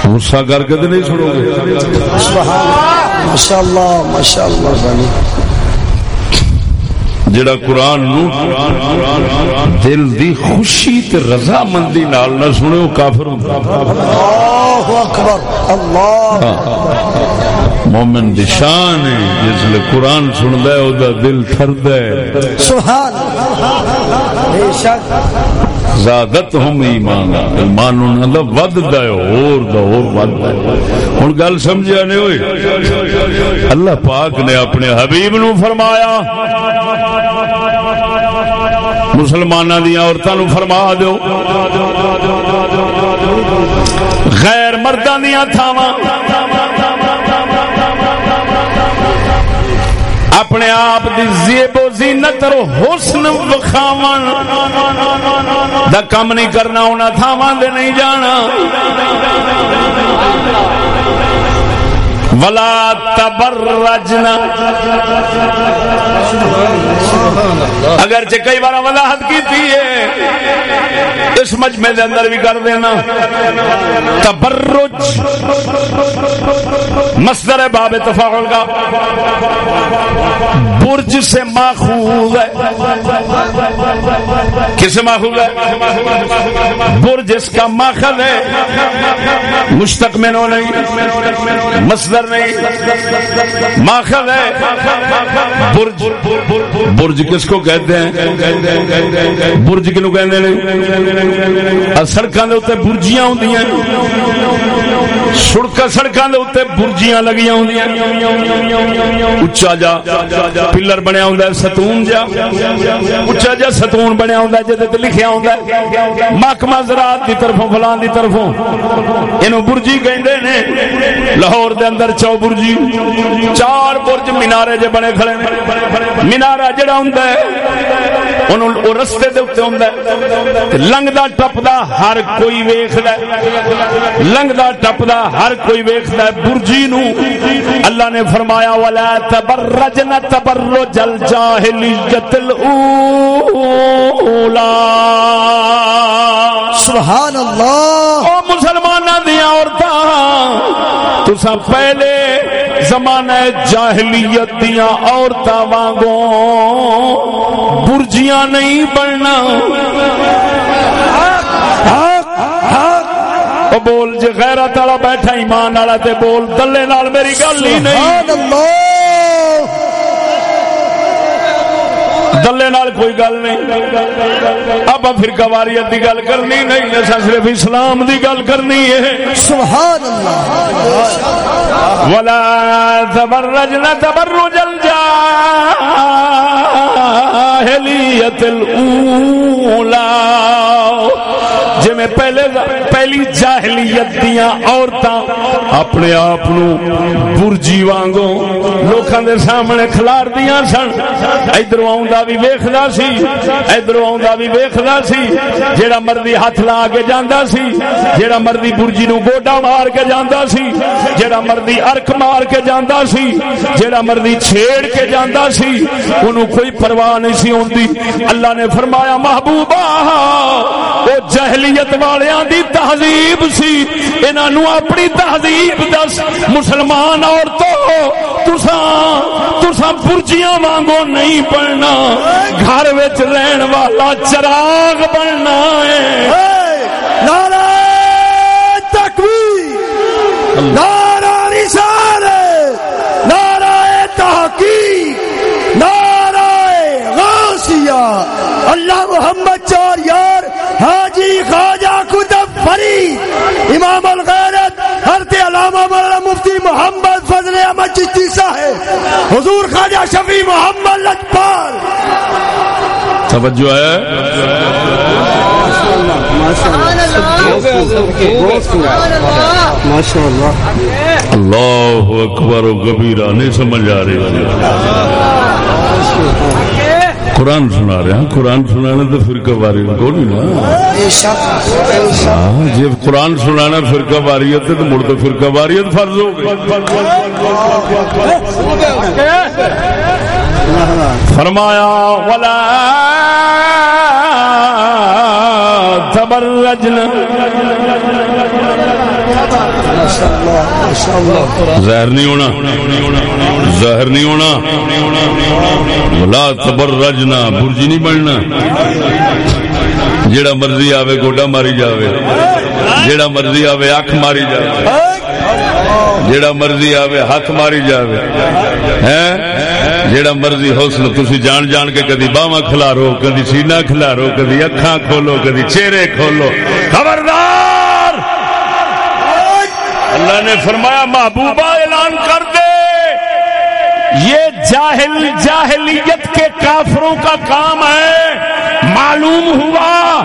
غصہ کر کے تو نہیں سنو گے۔ ماشاء اللہ ماشاء اللہ جڑا قرآن نو دل دی خوشی تے رضا مندی نال نہ سنے وہ کافر ہوندا اللہ اکبر اللہ مومن دی شان ہے جس لے قرآن سندا ہے او دا دل ٹھردا ہے۔ سبحان بے شک۔ زادت ہم ایمان ایمان انہاں دا وددا ہے اور دا اور وددا ہے۔ ہن گل سمجھیا نہیں ہوئی اللہ پاک نے اپنے حبیب نو فرمایا مسلمانوں دیا عورتوں فرما دو غیر مردہ دیا تھاواں۔ اپنے آپ دی زیب و زینت اور حسن وکھاون دا کم نہیں کرنا، انہاں تھاواں دے نہیں جانا۔ ولا تبرجنا. اگر کئی بار وضاحت کی تھی ہے، اس مجمع دے اندر بھی کر دینا۔ تبرج. مصدر باب تفاعل کا۔ برج سے ماخوذ ہے۔ کس سے ماخوذ ہے؟ برج اس کا ماخذ ہے۔ مشتق میں نو نہیں۔ مصدر نہیں۔ ماخذ ہے۔ برج برج کس کو کہتے ہیں؟ برج کنو کہتے ہیں سڑکوں کے اتنے برجیاں ہوں سڑک سڑکوں کے اتنے برجیاں لگی ہوں اچا جا پلر بنیا ہوں ستون جا۔ اچا جا ستون بنیا ہوں جی لکھیا ہوں محکمہ زراعت کی طرفوں فلان کی طرفوں۔ یہ برجی کہ لاہور دے اندر چو برجی، چار برج مینارے جے بنے کھڑے مینارا جڑا ہوں رستے دے اتنے ہوں لنگتا ٹپدا ہر کوئی ویخد لنگتا ٹپدا ہر کوئی ویخد برجی نو۔ اللہ نے فرمایا والا تبرج نہ تبرو جل جاہلیت الاولا سبحان اللہ او مسلمانہ دیا عورتاں تسا پہلے زمانہ جاہلیت دیا عورتاں وانگوں برجیاں نہیں بننا۔ او بول جے غیرت والا بیٹھا، ایمان والا تے بول، دلے نال میری گل ہی نہیں۔ سبحان اللہ دلے نال کوئی گل نہیں۔ اب فرقہ واریت دی گل کرنی نہیں ایسا صرف اسلام دی گل کرنی ہے۔ سبحان اللہ ولا تبرجنا تبرج الجاہل الجاهلية الأولى جی میں پہلے پہلی جاہلیت دیا عورتاں اپنے آپ نو برجی وانگو لوکاں دے سامنے کھلار دیا سن۔ ادھر آؤں بھی ویخدا سی ادھر آؤں بھی ویخدا سی۔ جیڑا مرضی ہاتھ لا کے جانا سی، جیڑا مرضی برجی نو گوڈا مار کے جانا سی، جیڑا مرضی ارک مار کے جانا سی، جیڑا مرضی چھیڑ کے جانا سی انہوں کوئی پرواہ نہیں سی۔ سی ہوندی۔ اللہ نے فرمایا، محبوبہ، وہ جہلیت والیاں دی تہذیب سی۔ انہاں نو اپنی تہذیب دس۔ مسلمان عورتوں تساں تساں برجیاں وانگو نہیں بننا گھر وچ رہن والا چراغ بننا ہے۔ نعرہ تکبیر! نعرہ رسالت نعرہ تحقیق نعرہ غوثیہ اللہ محمد چار یار، حاجی خواجہ کتب فرید، امام الغیرت، حضرت علامہ مولانا مفتی محمد فضل احمد چشتی صاحب، حضور خواجہ شفیع محمد لجپال۔ توجہ ہے؟ ماشاء اللہ اللہ اکبر و کبیرہ، نہیں سمجھ آ رہی۔ قرآن سنا رہے ہیں، قرآن سنانا تو فرقہ واری کو نہیں نا؟ ہاں جب قرآن سنانا فرقہ واریت ہے تو مڑ تو فرقہ واریت فرض ہو گئی۔ فرمایا، ولا تبرجن ظاہر نہیں ہونا۔ ظاہر نہیں ہونا۔ ولا تبرجنا، برجی نہیں بننا۔ جیڑا مرضی آوے، گوڈا ماری جاوے۔ جیڑا مرضی آوے، اکھ ماری جاوے۔ جیڑا مرضی آوے، ہاتھ ماری جاوے۔ ہیں؟ جیڑا مرضی حوصلہ تسی جان جان کے کدی باواں کھلارو، کدی سینہ کھلارو، کدی اکھاں کھولو، کدی چہرے کھولو۔ خبردار! اللہ نے فرمایا، محبوبہ اعلان کر دے. یہ جاہل جاہلیت کے کافروں کا کام ہے۔ معلوم ہوا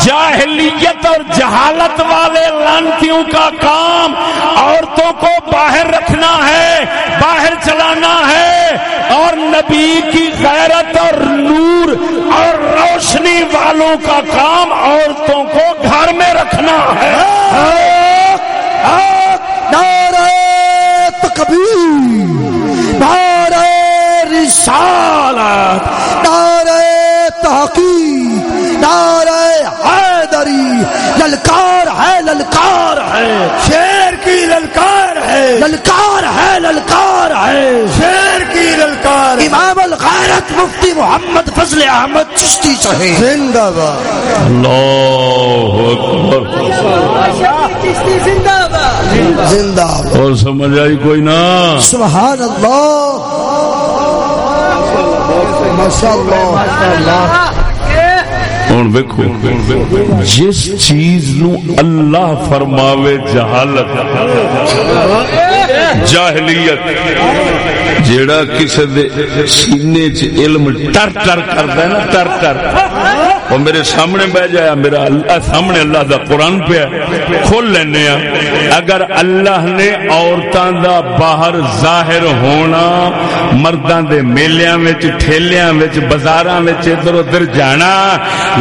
جاہلیت اور جہالت والے لانتیوں کا کام عورتوں کو باہر رکھنا ہے، باہر چلانا ہے۔ اور نبی کی غیرت اور نور اور روشنی والوں کا کام عورتوں کو گھر میں رکھنا ہے۔ نعرہ تکبیر نعرہ رسالت نعرہ تحقیق نعرہ حیدری للکار للکار ہے۔ شیر کی للکار ہے۔ للکار ہے للکار ہے۔ شیر کی للکار امام الغیرت مفتی محمد فضل احمد چشتی صحیح زندہ باد۔ اللہ اکبر۔ زندہ باد۔ اور سمجھ آئی کوئی نہ سبحان اللہ۔ ماشاء اللہ ہوں ویکو جس چیز نو اللہ فرماوے، جہالت، جاہلیت، جیڑا کسی دے سینے چ علم ٹر ٹر کردا ہے نا ٹر ٹر وہ میرے سامنے بہ جایا، میرا اللہ سامنے اللہ دا قرآن پہ کھول لینے اگر اللہ نے عورتاں دا باہر ظاہر ہونا، مرداں دے میلیاں وچ، ٹھیلیاں وچ، بازاراں وچ ادھر ادھر جانا،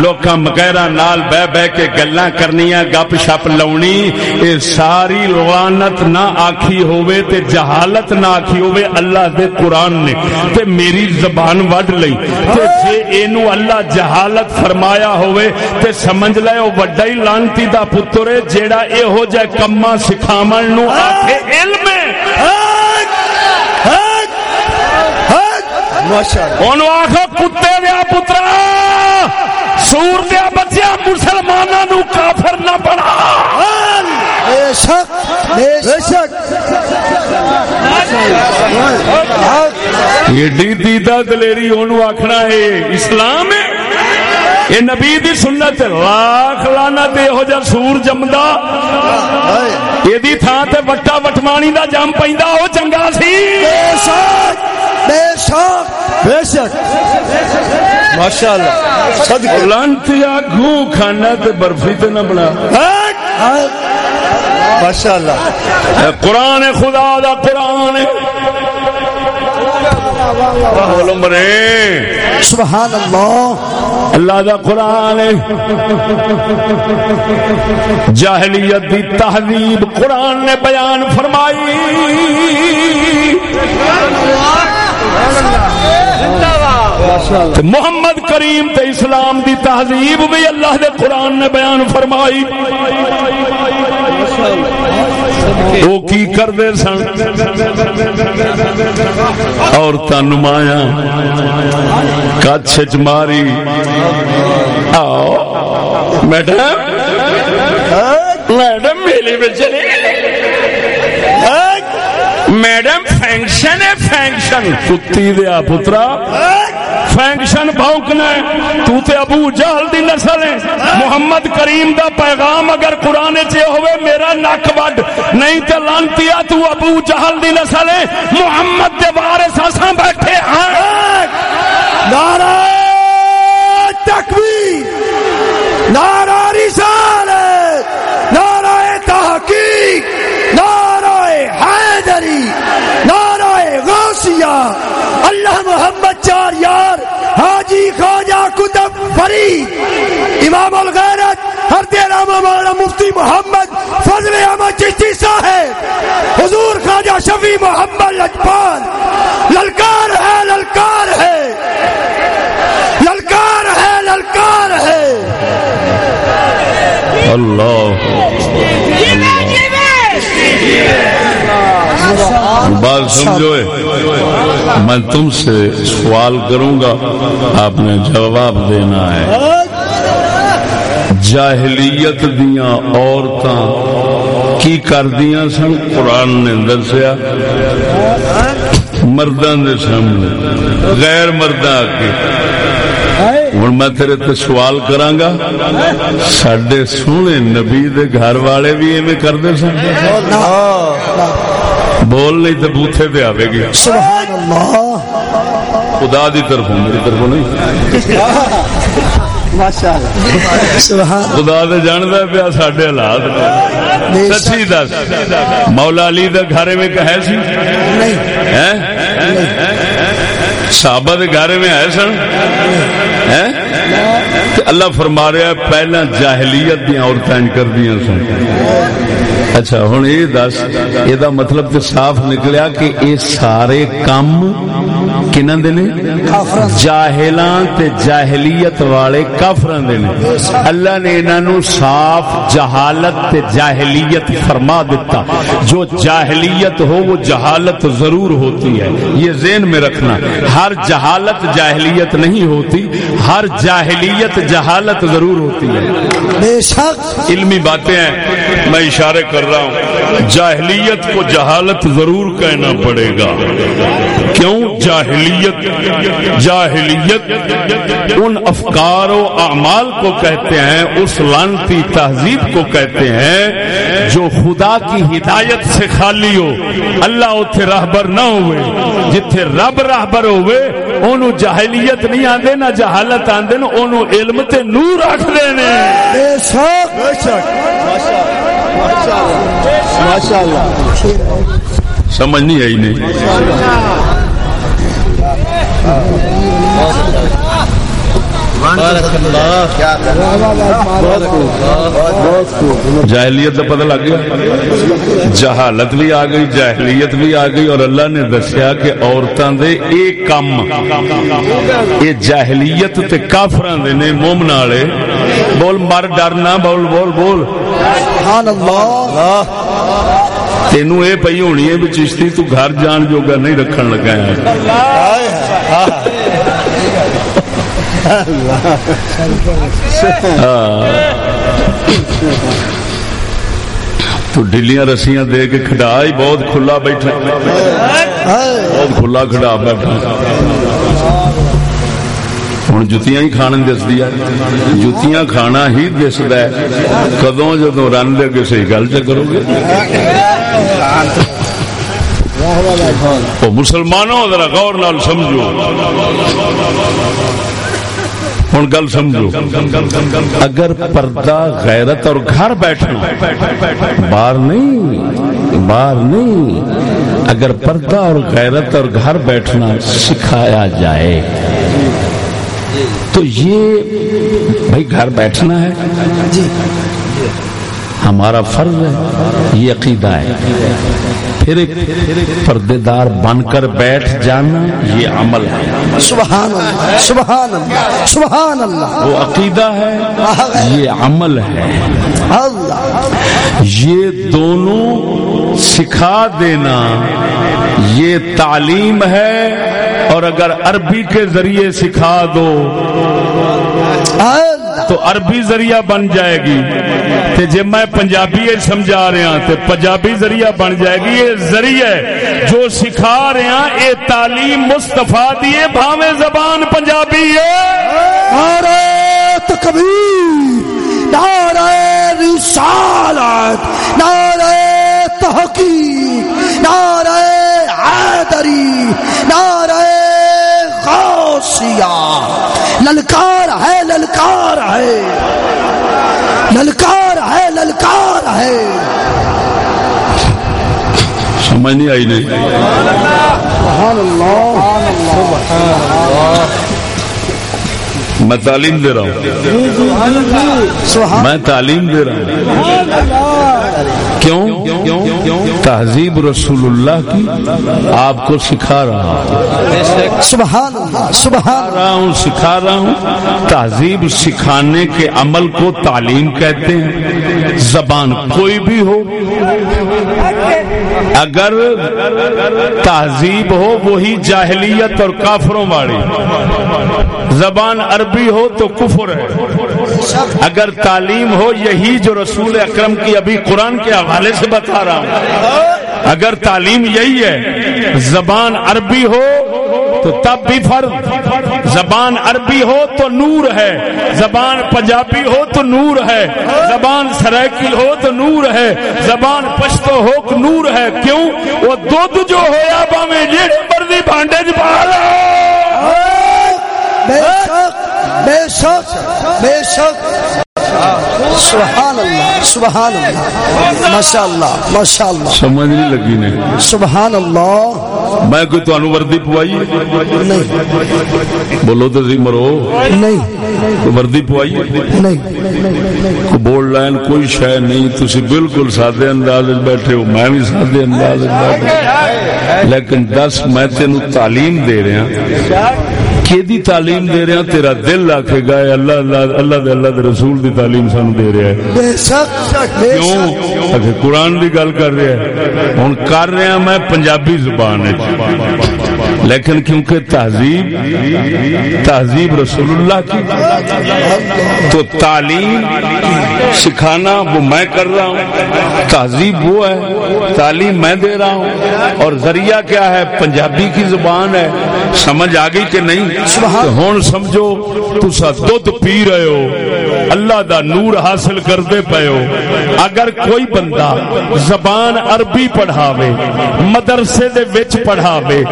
لوکاں مغیرہ نال بہ بہ کے گلاں کرنیاں، گپ شپ لاونی، اے ساری لعنت نہ آکھی ہووے تے جہالت نہ آکھی ہووے اللہ دے قرآن نے۔ تے میری زبان وڈ لئی۔ تے جے اینو اللہ جہالت فرمایا ہوئے، تے سمجھ لے او وڈا ہی لانتی دا پتر ہے، جیڑا ایہو جے کما سکھاون نو آکھے علم ہے۔ ماشاء اللہ اونوں آکھو، کتے دیا پترا، سور دیا بچیا، مسلماناں نو کافر نہ بنا۔ بے شک بے شک ایڈی دیدہ دلیری اونوں آکھنا ہے، اسلام ہے۔ یہ نبی دی سنت لاکھ لانا تے ہو جا سور جمدا۔ یہ تھان تے وٹا وٹمانی دا جم پیندا او چنگا سی۔ بے شک بے شک بے شک۔ ماشاء اللہ صدقے لانتیا گھو کھانا تے برفی تے نہ بنا۔ ماشاء اللہ اے قرآن خدا دا قرآن ہے۔ مرے سبحان اللہ اللہ دا قرآن جاہلیت دی تہذیب قرآن نے بیان فرمائی۔ محمد کریم تے اسلام دی تہذیب بھی اللہ دے قرآن نے بیان فرمائی۔ وہ کی کرتے سن؟ عورتیں نمایاں کچھ چ ماری۔ آؤ، میڈم۔ میڈم میلے میں چلے میڈم، فینکشن ہے، فینکشن۔ کتی دیا پترا۔ فینکشن بھونکنا ہے تو تے ابو جہل دی نسل ہے۔ محمد کریم دا پیغام اگر قرآن چ ہوئے، میرا نک وڈ۔ نہیں تے لانتیا تو ابو جہل دی نسل ہے۔ محمد دے وارث اساں بیٹھے ہیں نعرہ تکبیر نعرہ رسالت نعرہ تحقیق نعرہ حیدری نعرہ غوثیہ اللہ محمد چار یار حاجی خواجہ کتب فرید امام الغیرت، ہر تیرا مولانا مفتی محمد، فضل احمد چشتی صاحب، حضور خواجہ شفیع محمد لجپال للکار ہے للکار ہے للکار ہے للکار ہے۔ اللہ۔ بات سمجھو میں تم سے سوال کروں گا، آپ نے جواب دینا ہے۔ جاہلیت دیا عورتاں کی کر دیا سن؟ قرآن نے دسیا۔ مردوں دے سامنے۔ غیر مردہ کے ہوں میں تیرے تے سوال کرانگا سڈے سونے نبی دے گھر والے بھی ایویں کرتے سن؟ بول نہیں تو بوتھے پہ آئے گی خدا دی طرف میری طرف نہیں۔ خدا تو جانتا پیا سڈے حالات سچی دس۔ مولا علی دے گھر میں ہے سی؟ نہیں۔ ہیں؟ صحابہ دے گھر میں آئے سن؟ اللہ فرما رہا ہے پہلا جاہلیت دیا عورتیں کر دیا سن۔ اچھا ہوں یہ دس۔ یہ مطلب تو صاف نکلیا کہ یہ سارے کام کنہ دے نے جاہلان تے جاہلیت والے کافران دے نے اللہ نے انہاں نو صاف جہالت تے جاہلیت فرما دیتا جو جاہلیت ہو وہ جہالت ضرور ہوتی ہے یہ ذہن میں رکھنا ہر جہالت جاہلیت نہیں ہوتی ہر جاہلیت جہالت ضرور ہوتی ہے بے شک علمی باتیں ہیں میں اشارے کر رہا ہوں جاہلیت کو جہالت ضرور کہنا پڑے گا کیوں جاہلیت جاہلیت۔ ان افکار و اعمال کو کہتے ہیں اس لانتی تہذیب کو کہتے ہیں جو خدا کی ہدایت سے خالی ہو۔ اللہ اتنے راہبر نہ ہوئے۔ جتھے رب راہبر ہوئے اونوں جاہلیت نہیں آندے نہ جہالت آندے نہ اونوں علم تے نور رکھدے نے۔ بے شک۔ سمجھ نہیں آئی نہیں جاہلیت کا پتہ لگ گیا۔ جہالت بھی آ گئی، جاہلیت بھی آ گئی اور اللہ نے دسیا کہ عورتوں دے ایک کم یہ جاہلیت تے کافران دے نے مومن والے۔ بول، مر ڈرنا بول بول بول۔ سبحان اللہ تینوں اے پئی ہونی ہے بھی چشتی، تو گھر جان جوگا نہیں رکھن لگا ہے۔ تو ڈلیاں رسیاں دے کے کھڈا ہی بہت کھلا بیٹھا بہت کھلا کھڈا بیٹھا ہوں جتیاں ہی کھانے دس دیا جتیاں کھانا ہی دستا ہے۔ کدوں جدو رن دے کے صحیح گل چ کرو گے۔ او مسلمانوں ذرا غور نال سمجھو۔ ہوں گل سمجھو۔ اگر پردہ غیرت اور گھر بیٹھنا باہر نہیں باہر نہیں۔ اگر پردہ اور غیرت اور گھر بیٹھنا سکھایا جائے، تو یہ بھائی گھر بیٹھنا ہے۔ ہمارا فرض ہے، یہ عقیدہ ہے۔ پھر ایک پردے دار بن کر بیٹھ جانا یہ عمل ہے۔ سبحان اللہ سبحان اللہ سبحان اللہ۔ وہ عقیدہ ہے یہ عمل ہے۔ اللہ۔ یہ دونوں سکھا دینا یہ تعلیم ہے۔ اور اگر عربی کے ذریعے سکھا دو تو عربی ذریعہ بن جائے گی۔ تے جے میں پنجابی سمجھا رہا ہاں، تے پنجابی ذریعہ بن جائے گی، یہ ذریعہ جو سکھا رہا ہاں، اے تعلیم مستفا دیے بھاوے زبان پنجابی ہے۔ نعرہ تکبیر، نعرہ رسالت، نعرہ تحقیق، نعرہ حیدری، نعرہ غوثیہ۔ للکار ہے للکار ہے۔ للکار ہے للکار ہے۔ سمجھ نہیں آئی نہیں۔ سبحان اللہ۔ میں تعلیم دے رہا ہوں۔ سبحان میں تعلیم دے رہا ہوں۔ کیوں؟ تہذیب رسول اللہ کی آپ کو سکھا رہا ہوں۔ سبحان اللہ سبحان رہا ہوں سکھا رہا ہوں۔ تہذیب سکھانے کے عمل کو تعلیم کہتے ہیں۔ زبان کوئی بھی ہو اگر تہذیب ہو وہی جاہلیت اور کافروں والی۔ زبان عربی ہو تو کفر ہے۔ اگر تعلیم ہو یہی جو رسول اکرم کی ابھی قرآن کے حوالے سے بتا رہا ہوں۔ اگر تعلیم یہی ہے، زبان عربی ہو تو تب بھی فرض۔ زبان عربی ہو تو نور ہے۔ زبان پنجابی ہو تو نور ہے۔ زبان سرائکی ہو تو نور ہے۔ زبان پشتو ہو تو نور ہے۔ کیوں؟ وہ دودھ جو ہویا باویں جیڑے مرضی بھانڈے چ پا لو۔ بے شک بے شک بے شک۔ سبحان اللہ سبحان اللہ۔ ماشاء اللہ ماشاء اللہ سمجھ نہیں لگی نے۔ سبحان اللہ۔ میں کوئی وردی پوائی؟ نہیں۔ بولو تو سی مرو۔ نہیں۔ وردی پوائی؟ نہیں۔ بول لائن کوئی شہ نہیں۔ تھی بالکل سادے انداز بیٹھے ہو۔ میں بھی سادے انداز وچ بیٹھا لیکن دس میں تینو تعلیم دے رہا کہ تعلیم دے رہا تیرا دل آکھے گا اللہ اللہ اللہ دے اللہ دے رسول دی تعلیم سانو دے رہا ہے بے شک کیوں؟ اچھا قرآن کی گل کر رہا ہے ہوں کر رہا میں پنجابی زبان وچ۔ لیکن کیونکہ تہذیب تہذیب رسول اللہ کی تو تعلیم سکھانا وہ میں کر رہا ہوں، تہذیب وہ ہے، تعلیم میں دے رہا ہوں۔ اور ذریعہ کیا ہے؟ پنجابی کی زبان ہے۔ سمجھ آ گئی کہ نہیں؟ ہوں سمجھو تسا دھد پی رہے ہو۔ اللہ دا نور حاصل کرتے پے ہو۔ اگر کوئی بندہ زبان عربی پڑھاوے، مدرسے دے وچ پڑھاوے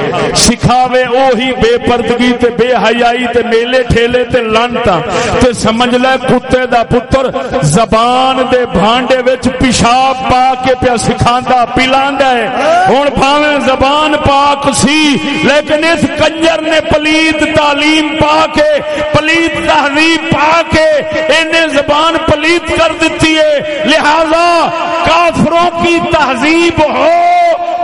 سکھاوے اوہی بے پردگی تے بے حیائی تے میلے ٹھیلے تے لانتا۔ تے سمجھ لے کتے دا پتر، زبان دے بھانڈے وچ پیشاب پا کے پیا سکھاندا، پلاندا ہے۔ ہن بھاویں زبان پاک سی، لیکن اس کنجر نے پلیت تعلیم پا کے پلیت تہذیب پا کے انہیں زبان پلیت کر دیتی ہے۔ لہذا کافروں کی تہذیب ہو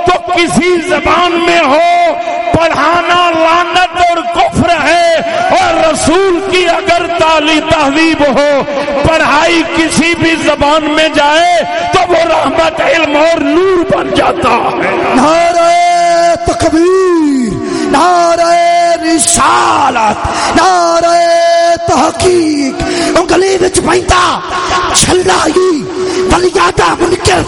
تو کسی زبان میں ہو پڑھانا لانت اور کفر ہے اور رسول کی اگر تالی تہذیب ہو، پڑھائی کسی بھی زبان میں جائے تو وہ رحمت، علم اور نور بن جاتا ہے۔ نعرہ تکبیر، نعرہ رسالت، نعرہ تحقیق انگلی وچ پیندا چھلائی بلیادہ منکر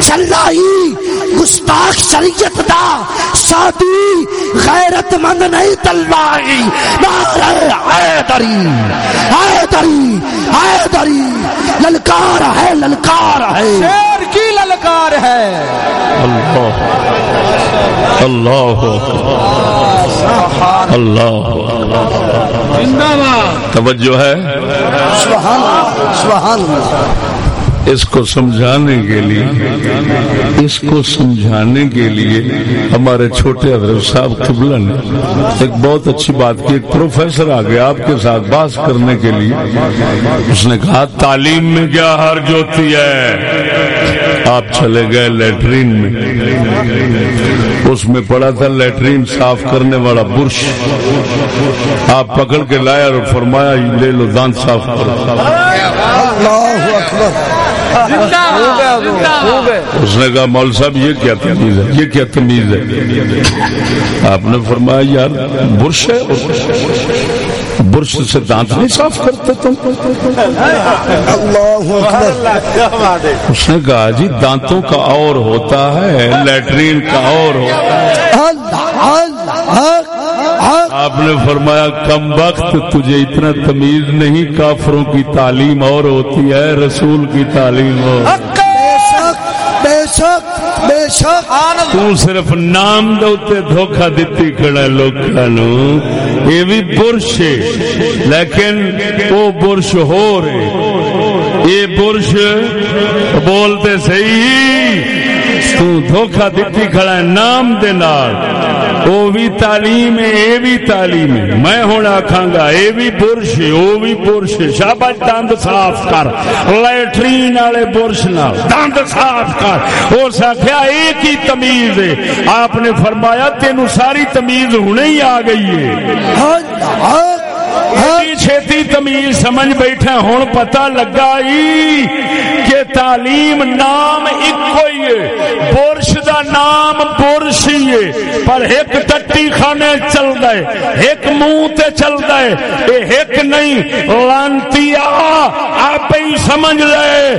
چھلائی گستاخ شریعت دا سادی غیرت مند نہیں تلوائی۔ نعرہ حیدری حیدری حیدری للکار ہے للکار ہے۔ شیر کی للکار ہے۔ اللہ اللہ۔ اللہ توجہ ہے؟ سبحان اللہ سبحان اللہ۔ اس کو سمجھانے کے لیے اس کو سمجھانے کے لیے ہمارے چھوٹے حضرت صاحب قبلہ نے ایک بہت اچھی بات کی۔ ایک پروفیسر آ گیا آپ کے ساتھ بات کرنے کے لیے اس نے کہا تعلیم میں کیا حرج ہوتی ہے؟ آپ چلے گئے لیٹرین میں۔ اس میں پڑا تھا لیٹرین صاف کرنے والا برش۔ آپ پکڑ کے لایا اور فرمایا لے لو دانت صاف کرو۔ اس نے کہا مول صاحب یہ کیا تمیز ہے؟ یہ کیا تمیز ہے؟ آپ نے فرمایا یار برش ہے۔ برش سے دانت نہیں صاف کرتے تم اللہ اس نے کہا جی دانتوں کا اور ہوتا ہے لیٹرین کا اور ہوتا ہے۔ آپ نے فرمایا کم وقت تجھے اتنا تمیز نہیں کافروں کی تعلیم اور ہوتی ہے رسول کی تعلیم اور۔ بے شک بے شک بے شک تو صرف نام دے دھوکا دیتی کھڑا نو یہ بھی برش ہے لیکن وہ برش ہو رہے۔ یہ برش بولتے صحیح۔ تو دھوکا دیتی کھڑا ہے نام دے نال۔ وہ بھی تعلیم ہے یہ بھی تعلیم ہے۔ میں ہوں آخا گا یہ بھی برش ہے وہ بھی برش ہے۔ شاباش، دند صاف کر۔ لیٹرین والے برش نال۔ دند صاف کر۔ اس آخیا ایک ہی تمیز ہے۔ آپ نے فرمایا تینو ساری تمیز ہونے ہی آ گئی ہے۔ حق ہاں؟ حق ایڈی تمیز سمجھ بیٹھا ہوں پتہ لگا ہی کہ تعلیم نام ایک ہے۔ برش دا نام برش ہی ہے۔ پر ایک ٹٹی خانے چل ہے ایک منہ تے چل ہے ایک نہیں، لانتی آپ ہی سمجھ لے۔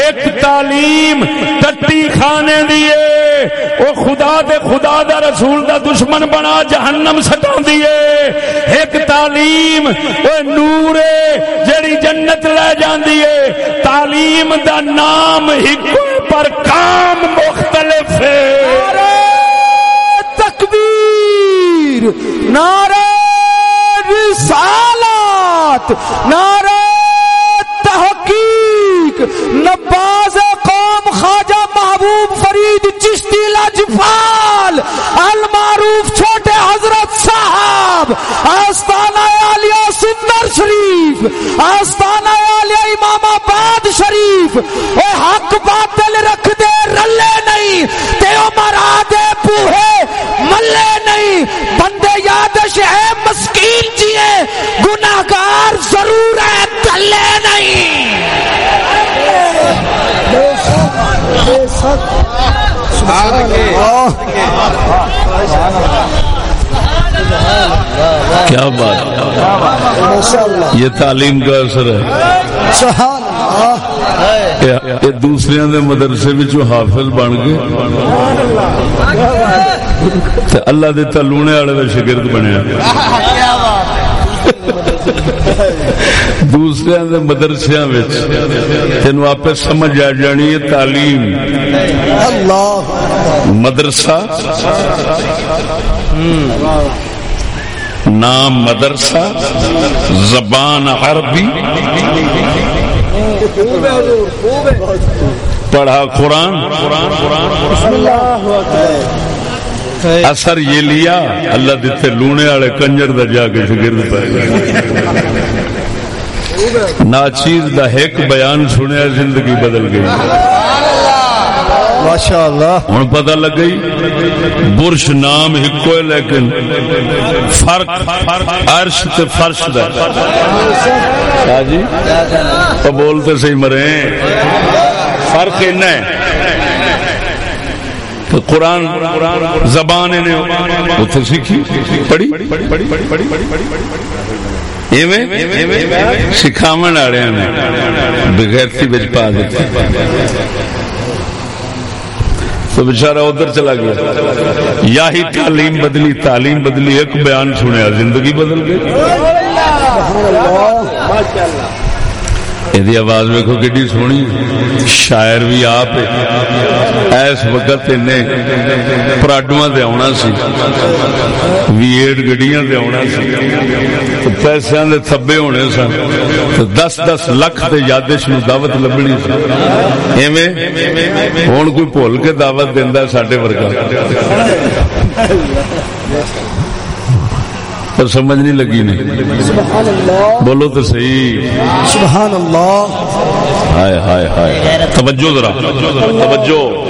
ایک تعلیم ٹٹی خانے دیے وہ خدا دے خدا دا رسول دا دشمن بنا جہنم سٹا دیے ایک تعلیم وہ نور جڑی جنت لے جاندی ہے۔ تعلیم دا نام ایک پر کام مختلف ہے۔ تکبیر، نعرہ رسالت حیات نعرہ تحقیق نباز قوم خواجہ محبوب چشتی لاجفال المعروف چھوٹے حضرت صاحب، آستانہ عالیہ سندر شریف، آستانہ عالیہ امام آباد شریف، اے حق باطل رکھ دے، رلے نہیں، تے عمر آدے پوہے ملے نہیں، بندے یادش ہے، مسکین جیے، گناہگار ضرور ہے، تلے نہیں۔ کیا بات؟ یہ تعلیم کا اثر ہے۔ دوسرے دے مدرسے حافظ بن گئے۔ اللہ دے تلونے والے کا شگرد بنیا۔ دوسرے دے مدرسے تین آپ سمجھ آ جانی ہے تعلیم۔ اللہ۔ مدرسہ۔ نام مدرسہ۔ زبان عربی۔ پڑھا قرآن۔ اثر یہ لیا۔ اللہ دیتے لونے والے کنجر دا جا کے شگرد پہ۔ ناچیز دا ایک بیان سنیا زندگی بدل گئی۔ ماشاء اللہ ہوں پتہ لگ گئی برش نام ایکو ہے لیکن فرق عرش تے فرش دا۔ کیا جی؟ تو بولتے صحیح مرے۔ فرق ہے۔ قرآن زبان نے اتنے سیکھی، پڑھی؟ سکھاو والے نے، بغیرتی بچ پا دیتے تو بےچارا ادھر چلا گیا۔ یا ہی تعلیم بدلی تعلیم بدلی، ایک بیان سنیا، زندگی بدل گئی۔ یہ آواز ویکو کی سونی شاعر بھی آپ اس وقت ان پراڈو سے آنا سی وی ویٹ گڈیاں سے آنا سی پیسے دے تھبے ہونے سن دس دس لکھ کے یادش نو دعوت لبنی سی ایویں ہوں کوئی بھول کے دعوت دینا سڈے ورگا پر سمجھ نہیں لگی نہیں۔ بولو تو صحیح۔ سبحان اللہ ہائے ہائے ہائے۔ توجہ ذرا۔ توجہ۔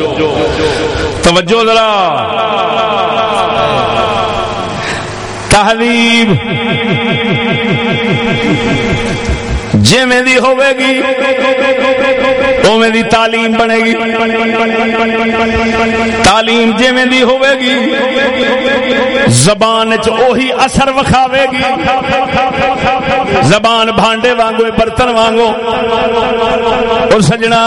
توجہ ذرا۔ تہذیب۔ جی دی ہوے گی دی تعلیم بنے گی تعلیم جی میں دی ہوے گی زبان چ اوہی اثر وکھاوے گی زبان بھانڈے وانگو برتن وانگو۔ اور سجنا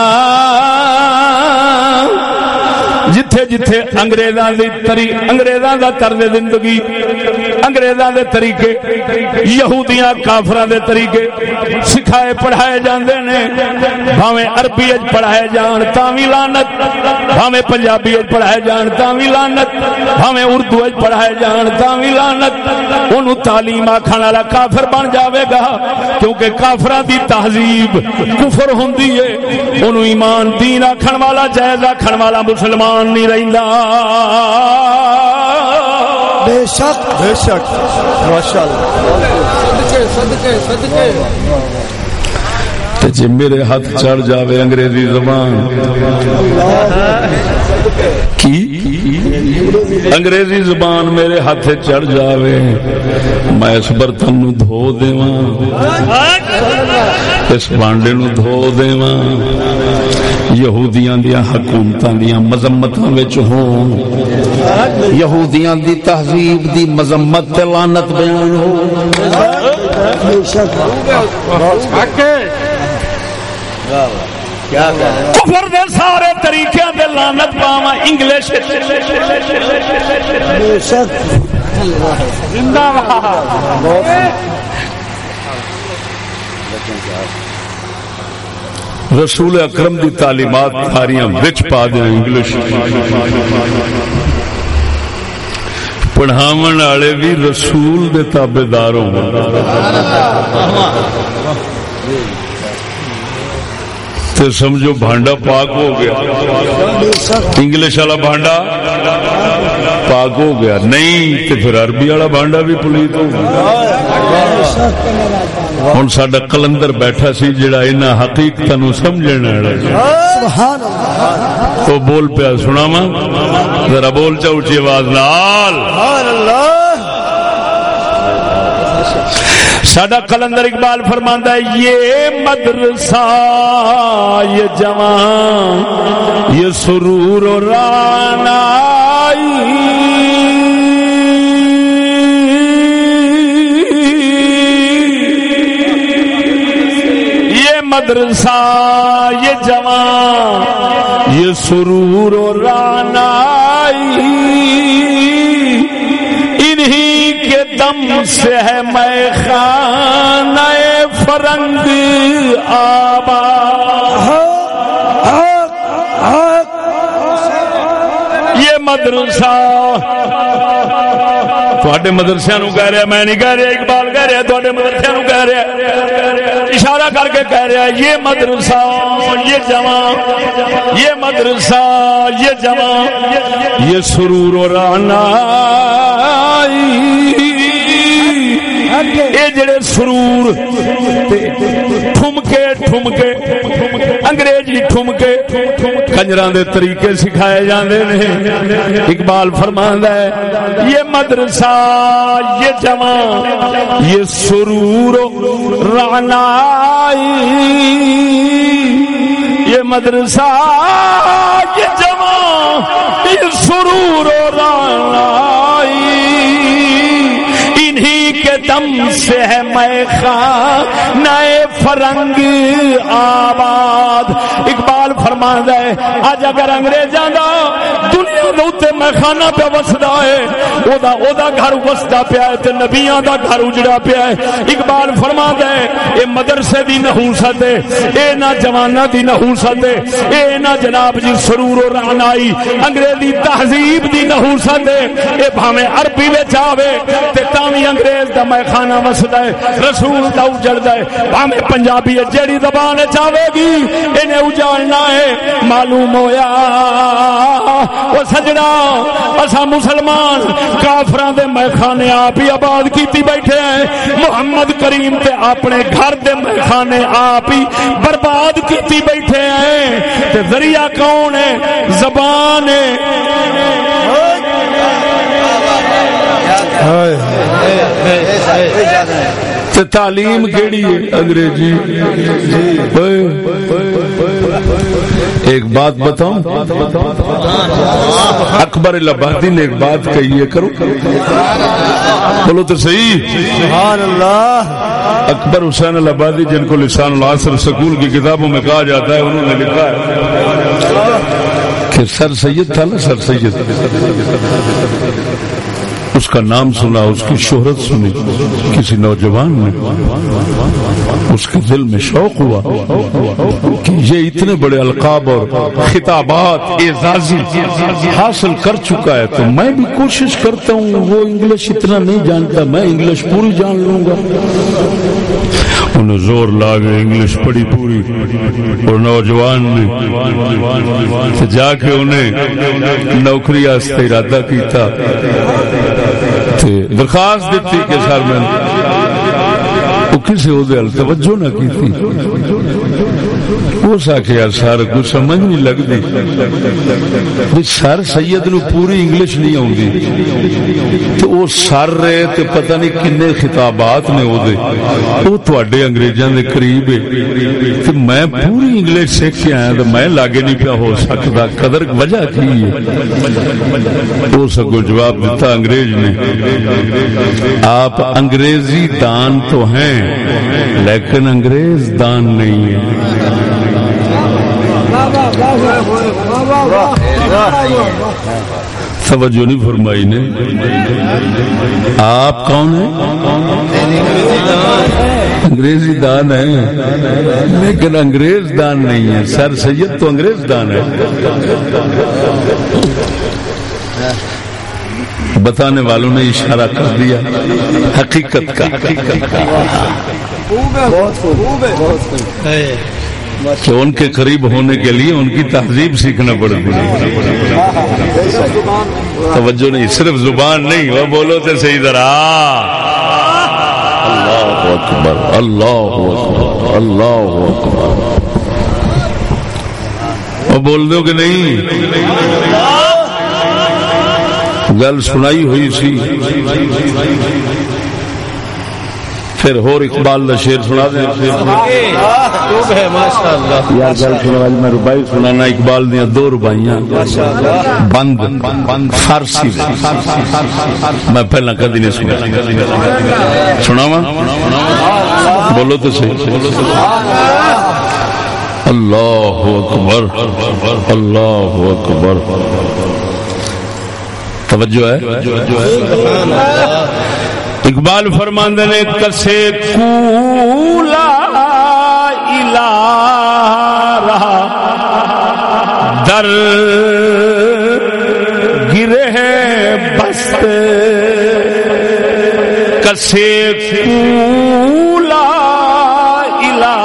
جتھے جتھے انگریزاں دی تری انگریزاں دا طرز زندگی انگریزاں دے طریقے یہودیاں کافراں دے طریقے سکھائے پڑھائے جاندے نے بھاویں عربی وچ پڑھائے جان تاں وی لعنت بھاویں پنجابی وچ پڑھائے جان تاں وی لعنت بھاویں اردو وچ پڑھائے جان تاں وی لعنت اونوں تعلیم آکھن والا کافر بن جاوے گا کیونکہ کافراں دی تہذیب کفر ہوندی ہے اونوں ایمان دین آکھن والا جائز آکھن والا مسلمان نہیں رہندا۔ بے شک۔ بے شک۔ ماشاء تے جے میرے ہاتھ چڑھ جاوے انگریزی زبان۔ کی؟ انگریزی زبان میرے ہاتھ چڑھ جاوے۔ میں اس برتن نو دھو دیواں۔ اس بانڈے نو دھو دیواں۔ یہودیاں دیا حکومتاں دیا مذمتاں وچ ہون یہودیاں دی تہذیب دی مذمت تے لعنت بیان ہو۔ بے شک کفر دے سارے طریقے دے لعنت پاواں انگلش بے شک زندہ باد رسول اکرم دی تعلیمات ساریاں وچ پا دیں انگلش۔ پڑھاو والے بھی رسول دے تابے دار ہو سمجھو بھانڈا پاک ہو گیا۔ انگلش والا بھانڈا پاک ہو گیا۔ نہیں تو پھر عربی والا بھانڈا بھی پلیت ہو گیا۔ ہوں۔ سڈا کلندر بیٹھا سی جڑا ان حقیقت سمجھنے تو بول پیا سنا وا ذرا بول چا اچھی آواز نال۔ سڈا کلندر اقبال فرماندہ ہے یہ مدرسہ یہ جوان یہ سرور و یہ مدرسہ، یہ جوان یہ سرور و رانائی دم سے ہے میں خان فرنگ آبا۔ یہ مدرسہ تھوڑے مدرسے نو کہہ رہا میں نہیں کہہ رہا، اقبال کہہ رہا تھوڑے مدرسے نو کہہ رہا اشارہ کر کے کہہ رہا یہ مدرسہ، یہ جوان یہ مدرسہ، یہ جوان یہ سرور و رانا یہ جڑے سرور ٹھمکے ٹھمکے، انگریزی ٹھمکے کنجر دے طریقے سکھائے جاندے نے۔ اقبال فرمان ہے، یہ مدرسہ، یہ جوان یہ سرور رعنائی۔ یہ مدرسہ، یہ جوان یہ سرور رعنائی۔ کے دم سے ہے میں خاں نئے فرنگ آباد۔ اقبال فرما دے اج اگر انگریزاں دا دے میں خانہ پہ وسدا ہے۔ او دا او دا گھر وسدا پیا ہے تے نبیاں دا گھر اجڑا پیا ہے۔ اقبال فرما دے اے مدرسے دی نحوست ہے، اے نہ جواناں دی نحوست ہے، اے نہ جناب جی سرور و رعنائی، انگریزی تہذیب دی نحوست ہے۔ اے بھاویں عربی وچ آوے تے تاویں انگریز دا میں خانہ وسدا ہے، رسول دا اجڑدا ہے۔ بھاویں پنجابی جیڑی زبان چاہے گی، انہیں اجاڑنا ہے، معلوم ہویا۔ وہ سجنا اسا مسلمان کافران دے آپ ہی آباد کیتی بیٹھے ہیں۔ محمد کریم تے اپنے گھر دے میں آپ ہی برباد کیتی بیٹھے ہیں۔ تے ذریعہ کون ہے؟ زبان ہے۔ تعلیم کیڑی ہے؟ انگریزی۔ ایک بات بتاؤں؟ اکبر لبادی نے ایک بات کہی ہے کرو۔ بولو تو صحیح۔ اللہ۔ اکبر حسین البادی جن کو لسان العصر سکول کی کتابوں میں کہا جاتا ہے انہوں نے لکھا ہے۔ کہ سر سید تھا نا سر سید۔ اس کا نام سنا، اس کی شہرت سنی، کسی نوجوان نے۔ اس کے دل میں شوق ہوا کہ یہ اتنے بڑے القاب اور خطابات، اعزازی حاصل کر چکا ہے۔ تو میں بھی کوشش کرتا ہوں، وہ انگلش اتنا نہیں جانتا، میں انگلش پوری جان لوں گا۔ انہیں زور لا گئے انگلش پڑھی پوری۔ اور نوجوان نے جا کے انہیں نوکری ارادہ کیتا۔ درخواست دیتی کہ سر میں کسی ہل توجہ نہ کی اس آخیا سر کو سمجھ نہیں لگتی۔ سر سید نو پوری انگلش نہیں آتی تو وہ سر رہے تو پتہ نہیں کن خطابات نے وہ تے انگریزاں دے قریب ہے۔ میں پوری انگلش سیکھ کے آیا تو میں لاگے نہیں پیا ہو سکتا۔ قدر وجہ کی ہے؟ وہ سگو جواب دیتا انگریز نے۔ آپ انگریزی دان تو ہیں، لیکن انگریز دان نہیں ہے توجہ نہیں فرمائی نے۔ آپ کون ہیں؟ انگریزی دان ہے لیکن انگریز دان نہیں ہے سر سید تو انگریز دان ہے بتانے والوں نے اشارہ کر دیا۔ حقیقت کا۔ حقیقت کا۔ کہ ان کے قریب ہونے کے لیے ان کی تہذیب سیکھنا پڑتی ہے توجہ نہیں، صرف زبان نہیں، وہ بولو تو صحیح ذرا۔ اللہ اکبر اللہ اکبر اللہ اکبر۔ وہ بول دو کہ نہیں۔ گل سنائی ہوئی سی۔ پھر ہور اقبال کا شیر سنا دیں یار گل سنا میں روبائی سنانا اقبال دیا دو روبائیاں بند بند فارسی میں پہلا کدی نہیں سنا سناوا بولو تو صحیح۔ اللہ اکبر اللہ اکبر۔ توجہ ہے؟ اقبال فرماند نے، کسے کولا الا رہا، در گرے بس کسے کولا الا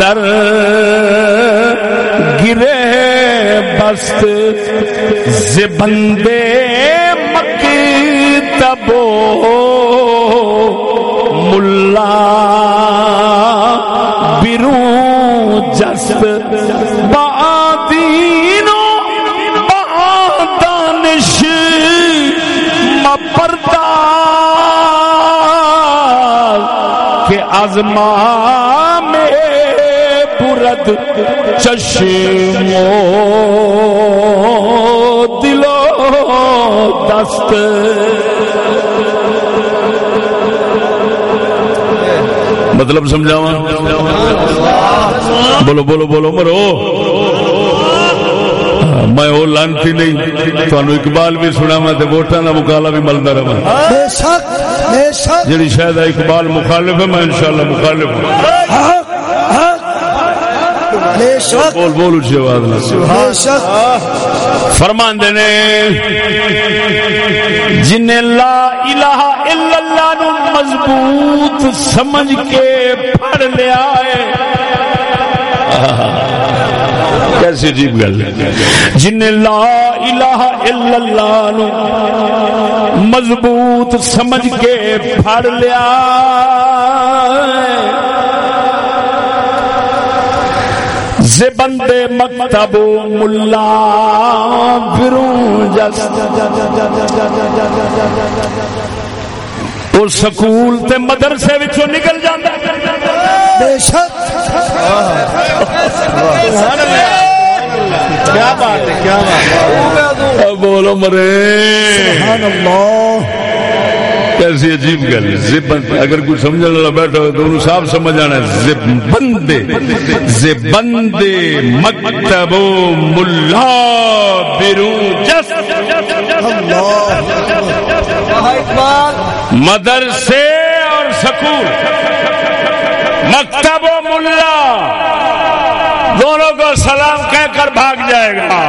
در گرے بست۔ زبندے مکتبو ملا برو جست بادینو بادانش مپردہ کہ ازما میں برد چشمو دست۔ مطلب سمجھاوا بولو بولو بولو مرو۔ میں وہ لانتی نہیں تھانو اقبال بھی سنا میں ووٹاں کا مکالا بھی ملتا رہا جی شاید اقبال مخالف ہے میں انشاءاللہ مخالف ہوں۔ بول بول اچھی آواز نہ بے نے جن لا الہ الا اللہ نو مضبوط سمجھ کے پڑھ لیا ہے۔ کیسی عجیب گل۔ جن لا الہ الا اللہ نو مضبوط سمجھ کے پڑھ لیا ہے۔ زبندے مکتب ملا بروں جس اور سکول تے مدرسے وچوں نکل جاندا بے شک۔ کیا بات ہے کیا بات ہے؟ بولو مرے۔ سبحان اللہ۔ کیسی عجیب گل اگر کوئی سمجھنے والا بیٹھا ہو تو انہوں صاف سمجھ آنا ہے۔ زبندے زبندے مکتب و ملا برو جس مدرسے اور سکول۔ مکتب و ملا۔ دونوں کو سلام کہہ کر بھاگ جائے گا۔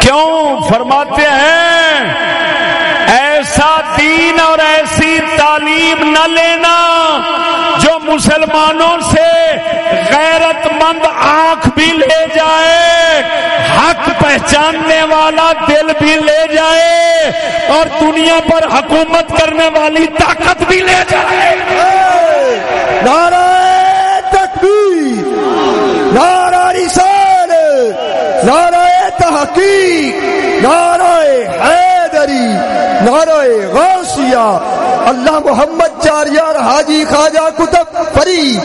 کیوں فرماتے ہیں؟ دین اور ایسی تعلیم نہ لینا جو مسلمانوں سے غیرت مند آنکھ بھی لے جائے، حق پہچاننے والا دل بھی لے جائے اور دنیا پر حکومت کرنے والی طاقت بھی لے جائے۔ نعرہ تکبیر، نعرہ رسالت، نعرہ تحقیق، نعرہ حیدری۔ نعرہ غوثیہ اللہ محمد چاریار حاجی خواجہ کتب فری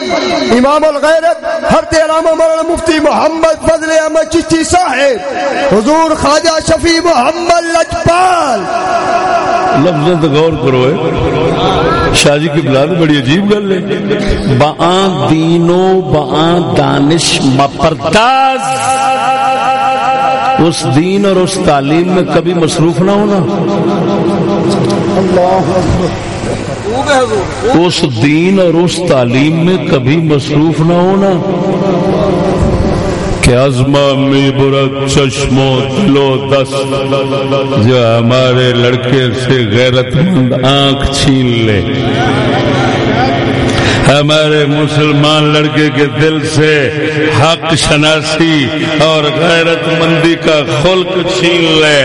امام الغیرت حرت علامہ مولانا مفتی محمد فضل احمد چشتی صاحب، حضور خواجہ شفیع محمد لجپال۔ لفظ غور کرو شاہ جی کی بلاد بڑی عجیب گل ہے۔ باں دینو باں دانش مپرداز۔ اس دین اور اس تعلیم میں کبھی مصروف نہ ہونا۔ اس دین اور اس تعلیم میں کبھی مصروف نہ ہونا۔ کہ کہ ازما می چشمو دلو دس جو ہمارے لڑکے سے غیرت مند آنکھ چھین لے۔ ہمارے مسلمان لڑکے کے دل سے حق شناسی اور غیرت مندی کا خلق چھین لے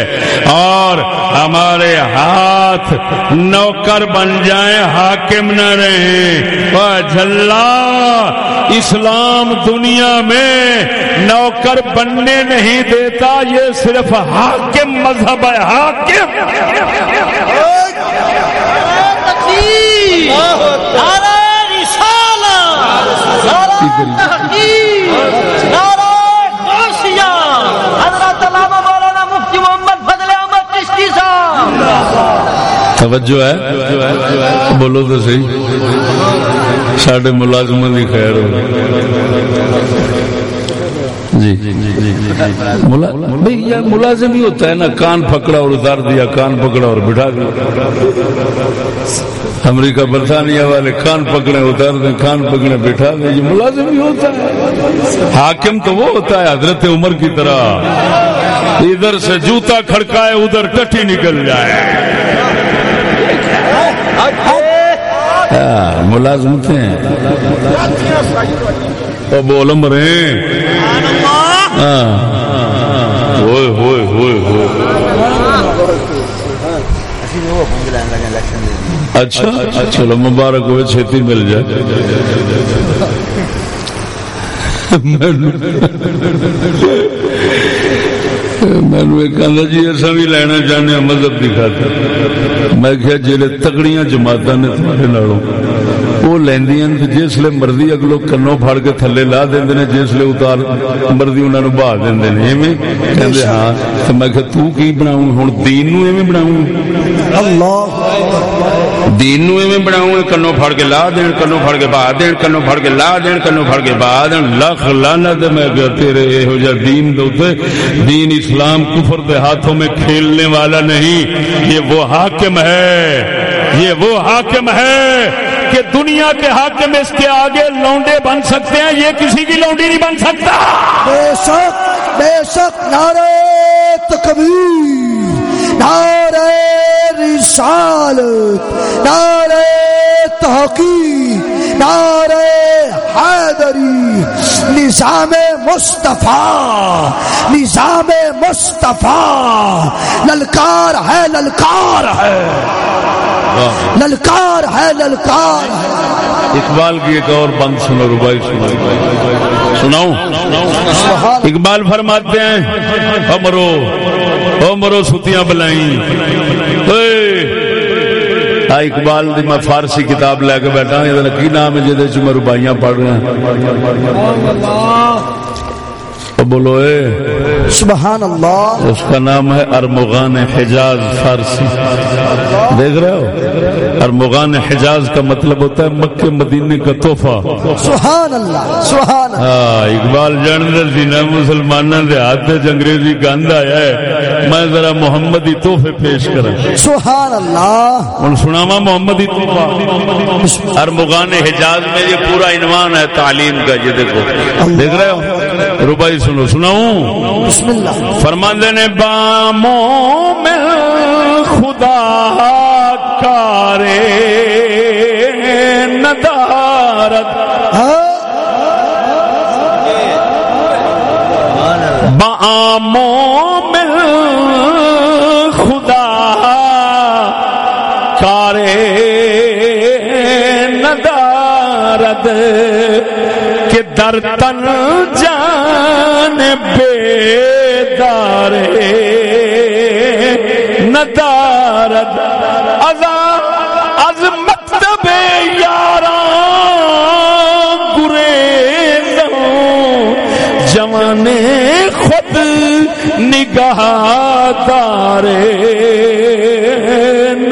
اور ہمارے ہاتھ نوکر بن جائیں، حاکم نہ رہیں۔ جھلا اسلام دنیا میں نوکر بننے نہیں دیتا، یہ صرف حاکم مذہب ہے، حاکم۔ توجہ ہے؟ بولو تو صحیح۔ سڈے ملازم کی خیر ہو۔ جی۔ ملازم ہی ہوتا ہے نا کان پکڑا اور اتار دیا کان پکڑا اور بٹھا دیا۔ امریکہ برطانیہ والے کان پکڑے اتار دیں کان پکڑے بٹھا دیں یہ ملازم ہی ہوتا ہے۔ حاکم تو وہ ہوتا ہے حضرت عمر کی طرح۔ ادھر سے جوتا کھڑکائے ادھر ٹٹی نکل جائے۔ ہاں، ملازمتیں بول مرے ہوئے ہوئے ہوئے ہوئے۔ اچھا چلو مبارک ہوئے چھتی مل جائے۔ مینو ایک جی اصا بھی لینا چاہنے مذہب دکھاتا میں کیا جی تگڑیاں جماعت نے تمہارے وہ لیندیاں جسے مرضی اگلو کنو پھڑ کے تھلے لا دیندے نے جسے اتار مرضی انہاں نو بہا دیندے نے ایویں کہندے ہاں تے میں کہ تو کی بناؤں؟ ہن دین نو ایویں بناؤں؟ اللہ دین نو ایویں بناؤں؟ کنو پھڑ کے لا دین، کنو پھڑ کے بہا دین، کنو پھڑ کے لا دین، کنو پھڑ کے بہا دین۔ لاکھ لعنت میں کہ تیرے ایہو جا دین دے اوتے دین اسلام کفر دے ہاتھوں میں کھیلنے والا نہیں۔ یہ وہ حاکم ہے، یہ وہ حاکم ہے۔ کہ دنیا کے حاکم اس کے آگے لونڈے بن سکتے ہیں، یہ کسی کی لونڈی نہیں بن سکتا۔ بے شک بے شک نعرے تکبیر نعرے رسالت نعرے تحقیق نعرے حیدری، نظام مصطفیٰ نظام مصطفیٰ، للکار ہے للکار ہے۔ للکار ہے للکار اقبال کی ایک اور بند سنو روبائی سنو۔ سناؤں؟ اقبال فرماتے ہیں امرو امرو ستیاں بلائیں۔ اقبال دی میں فارسی کتاب لے کے بیٹھا ہوں کی نام ہے جہد میں روبائیاں پڑھ رہے ہیں بولو اے۔ سبحان اللہ۔ اس کا نام ہے ارمغان حجاز فارسی۔ دیکھ رہے ہو؟ ارمغان حجاز کا مطلب ہوتا ہے مکہ مدینے کا تحفہ۔ سبحان اللہ سبحان اللہ۔ ہاں اقبال جان سی نا مسلمانوں کے ہاتھ انگریزی گند آیا ہے۔ میں ذرا محمدی تحفے پیش کرا سبحان اللہ۔ ہوں سناوا محمدی تحفہ۔ ارمغان حجاز میں یہ پورا عنوان ہے تعلیم کا یہ دیکھو دیکھ رہے ہو؟ روبائی سنو، سناؤں؟ فرماندے نے، باموں میں خدا کارے ندارت۔ باموں میں خدا کارے ندارت۔ در تن جان بیدار ندارد ازا از مکتب یاران گریزوں، جوان خود نگاہ دارے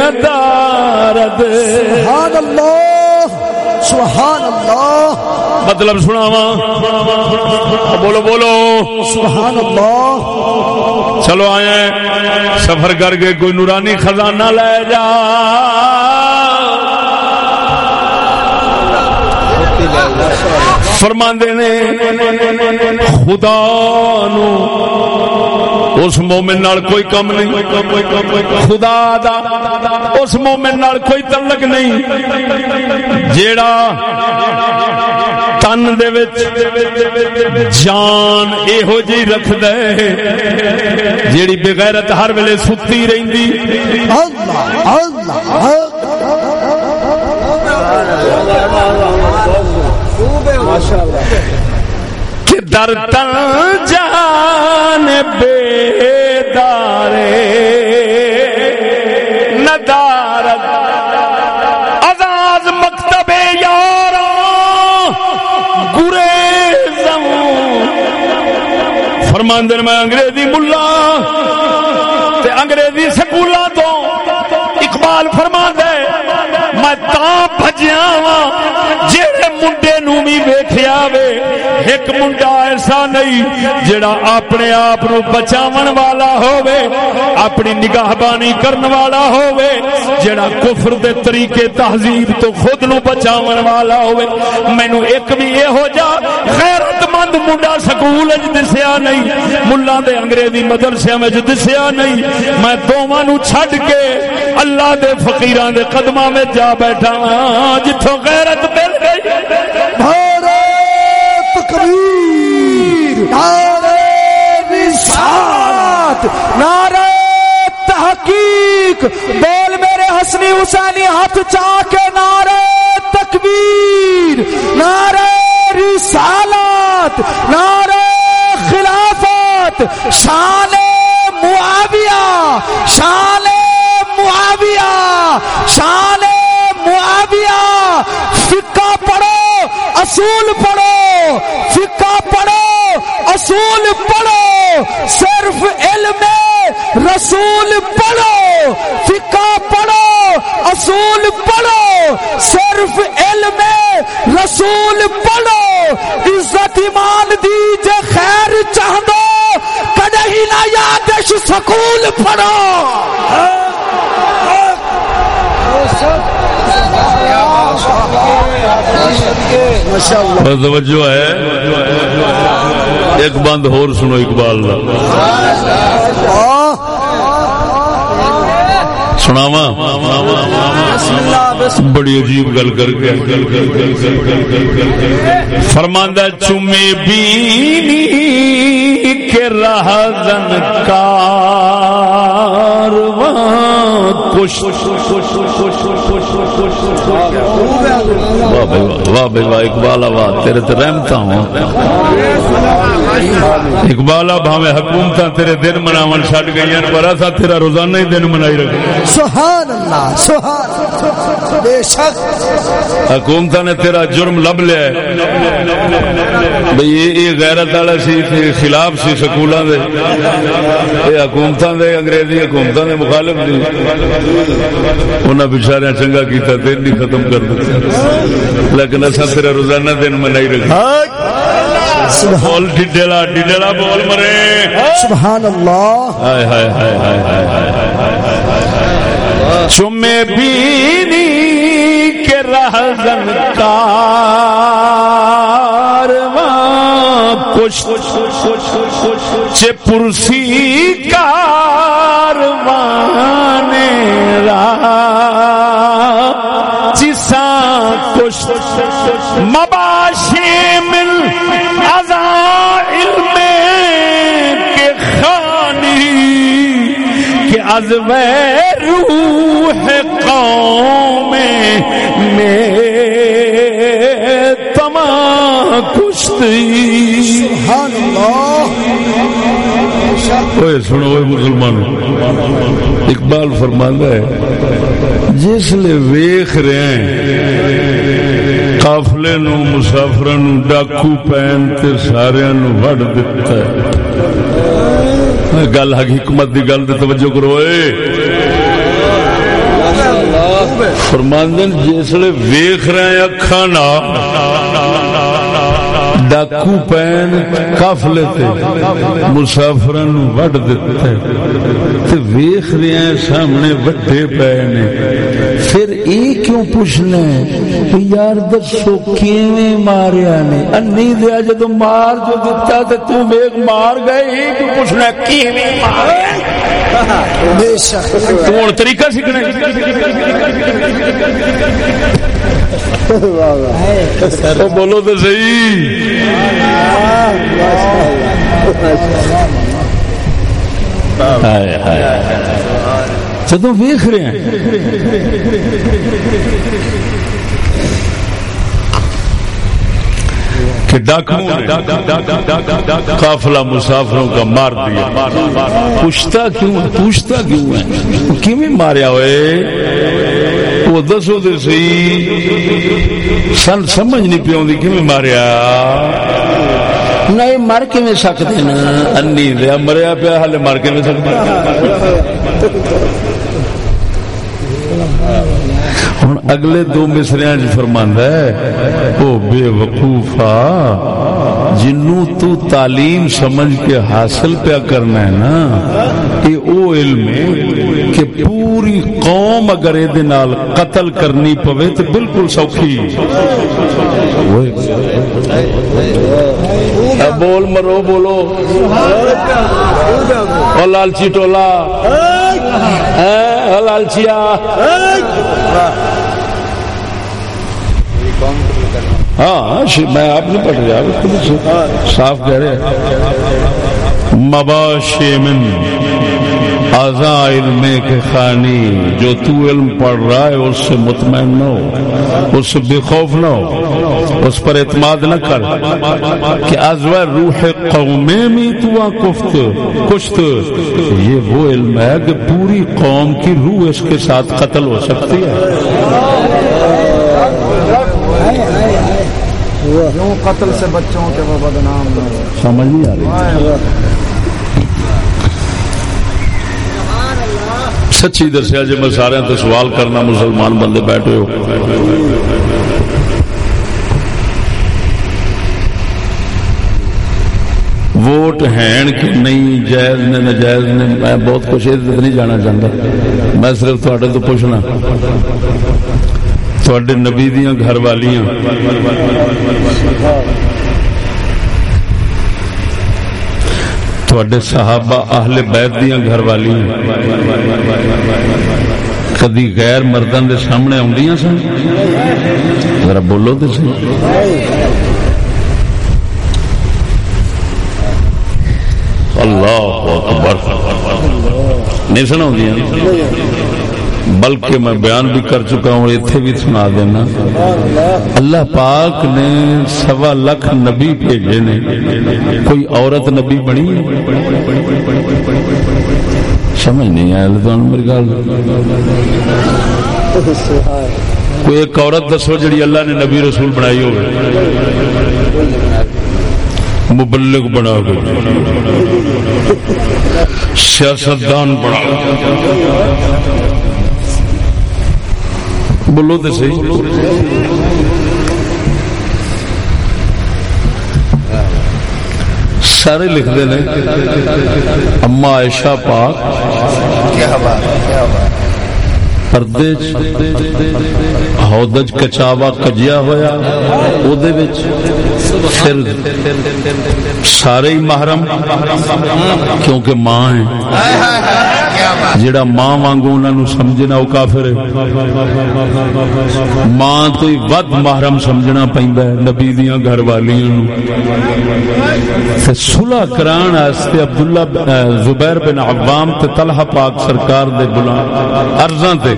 ندارد سبحان اللہ سبحان اللہ۔ مطلب سنا بولو بولو۔ سبحان اللہ چلو آئے سفر کر کے کوئی نورانی خزانہ لے جا۔ فرماندے نے خدا نو اس مومن نال کوئی کم نہیں۔ خدا دا اس مومن نال کوئی تعلق نہیں۔ جیڑا تن دے وچ جان ایہو جی رکھ دے جیڑی بغیرت ہر ویلے ستی رہندی اللہ اللہ کہ در تن جان بیدارے ندارت فرماندن میں انگریزی ملا تے انگریزی سکولاں تو اقبال فرما دے میں تا بھجیا وا جہے منڈے نو بھی ویکھیا وے ایک منڈا ایسا نہیں جڑا اپنے آپ نو بچاون والا ہووے، اپنی نگاہ بانی کرن والا ہووے جڑا کفر دے طریقے تہذیب تو خود نو بچاون والا ہووے۔ مینوں ایک بھی یہو جا، غیرت مند منڈا سکول دسیا نہیں ملہ دے انگریزی مدرسے وچ دسیا نہیں میں دوواں نو چھڈ کے اللہ دے فقیراں دے قدماں میں جا بیٹھا ہاں جتھوں غیرت مل گئی نعرہ تکبیر نعرہ رسالت نعرہ تحقیق بول میرے حسنی حسینی ہاتھ چاہ کے نعرہ تکبیر نعرہ رسالت نعرہ خلافت، شان معاویہ شان معاویہ شان معاویہ، فقہ پڑھو، اصول پڑھو، فقہ پڑھو، اصول پڑھو، صرف علم رسول پڑھو، فقہ پڑھو، اصول پڑھو، صرف علم رسول پڑھو عزت ایمان دی جے خیر چاہ دو کدی نہ یادش سکول پڑھو۔ توجہ ہے۔ ایک بند ہور سنو اقبال سناوا بڑی عجیب گل کر کے فرماندہ چومے بینی کے راہ کارواں کش واہ بھائی واہ واہ بھائی واہ اقبال واہ تیرے تے رحمتا ہوں اقبال بھاوے حکومت تیرے دن مناون چھڈ گئی پر ایسا تیرا روزانہ ہی دن منائی رکھ سبحان اللہ سبحان بے شک۔ حکومت نے تیرا جرم لب لیا بھئی یہ غیرت والا سی خلاف سی سکولاں دے۔ یہ حکومتاں دے انگریزی حکومتاں دے مخالف سی انہاں بیچاریاں چنگا کیتا دن نہیں ختم کر دتا۔ لیکن اساں تیرا روزانہ دن منائی رکھ بول ڈڈلا ڈڈلا بول مرے سبحان اللہ ہائے ہائے ہائے ہائے ہائے ہائے چمے بینی کے رہزن کارواں پشت چے پرسی کاروان را جسا پشت مباشی مل از روح قوم میں تما کشتی۔ سبحان اللہ۔ اوے سنو اوے مسلمان اقبال فرماندا ہے جس لے ویخ رہے ہیں قافلے نو مسافراں نو ڈاکو پین تے سارے نو وڈ دتا ہے۔ گل حکمت دی گل تے توجہ کرو فرماندن جسلے ویخ رہے ہیں نہ ڈاکو پین کافلے تے مسافراں نو وڈ دتے۔ تے ویکھ رہے ہیں سامنے وڈے پے نے پھر اے کیوں پوچھنا ہے؟ یار دسو کیویں ماریا نے؟ انی دیا جدو مار جو دتا تے تو ویکھ مار گئے۔ اے کیوں پوچھنا کیویں ماریا بے شک۔ تو ہن طریقہ سیکھنا بولو تو صحیح جدو ویخ رہے ہیں کہ قافلہ مسافروں کا مار دیا پوچھتا کیوں پوچھتا کیوں ہے کیوں ماریا ہوئے وہ دسو تو سی سن سمجھ نہیں پیوں کیوں ماریا نہیں مر کے سکتے نا انی دیا مریا پیا ہالے مر کے سکتے ہوں اگلے دو مصریا فرماندہ ہے وہ بے وقوفا جنو تو تعلیم سمجھ کے حاصل پیا کرنا ہے نا یہ او علم ہے کہ پوری قوم اگر یہ قتل کرنی پوے تو بالکل سوکھی۔ بول مرو، بولو۔ لالچی ٹولا۔ لالچیا۔ ہاں میں آپ نہیں پڑھ رہا صاف کہہ رہے مباشمن آزا علم کے خانی، جو تو علم پڑھ رہا ہے، اس سے مطمئن نہ ہو، اس سے بے خوف نہ ہو، اس پر اعتماد نہ کر کہ ازو روح قومے میں تو کفت، کشت۔ یہ وہ علم ہے کہ پوری قوم کی روح اس کے ساتھ قتل ہو سکتی ہے۔ قتل سے بچوں کے وہ بدنام سمجھ نہیں آ رہی۔ سچی دسیا جی میں سارے تو سوال کرنا مسلمان بندے بیٹھے ہو۔ ووٹ ہیں کہ نہیں جائز نے نجائز نے میں بہت کچھ نہیں جانا چاہتا۔ میں صرف تھوڑے تو پوچھنا۔ تھوڑے نبی دیا گھر والیاں تھوڑے صحابہ اہل بیت دیا گھر والیاں کدی غیر مردوں دے سامنے آدیاں سن ذرا بولو تو سی اللہ اکبر نہیں سنا بلکہ میں بیان بھی کر چکا ہوں اتنے بھی سنا دینا۔ اللہ پاک نے سوا لکھ نبی بھیجے نے۔ کوئی عورت نبی بنی؟ سمجھ نہیں آیا میری گل۔ کوئی ایک عورت دسو جی اللہ نے نبی رسول بنائی ہو مبلغ بنا گئی سیاستدان بنا۔ بولو تو صحیح سارے لکھتے ہیں اما عائشہ پاک پردے ہودج کچاوا کجیا ہوا پھر سارے ہی محرم کیونکہ ماں ہے جڑا ماں وانگو انہوں سمجھنا وہ کافر ماں تو ود محرم سمجھنا پہنتا ہے، نبی دیا گھر والیاں صلح کران واسطے عبداللہ زبیر بن عوام تے طلحہ پاک سرکار دے بلان ارزاں تے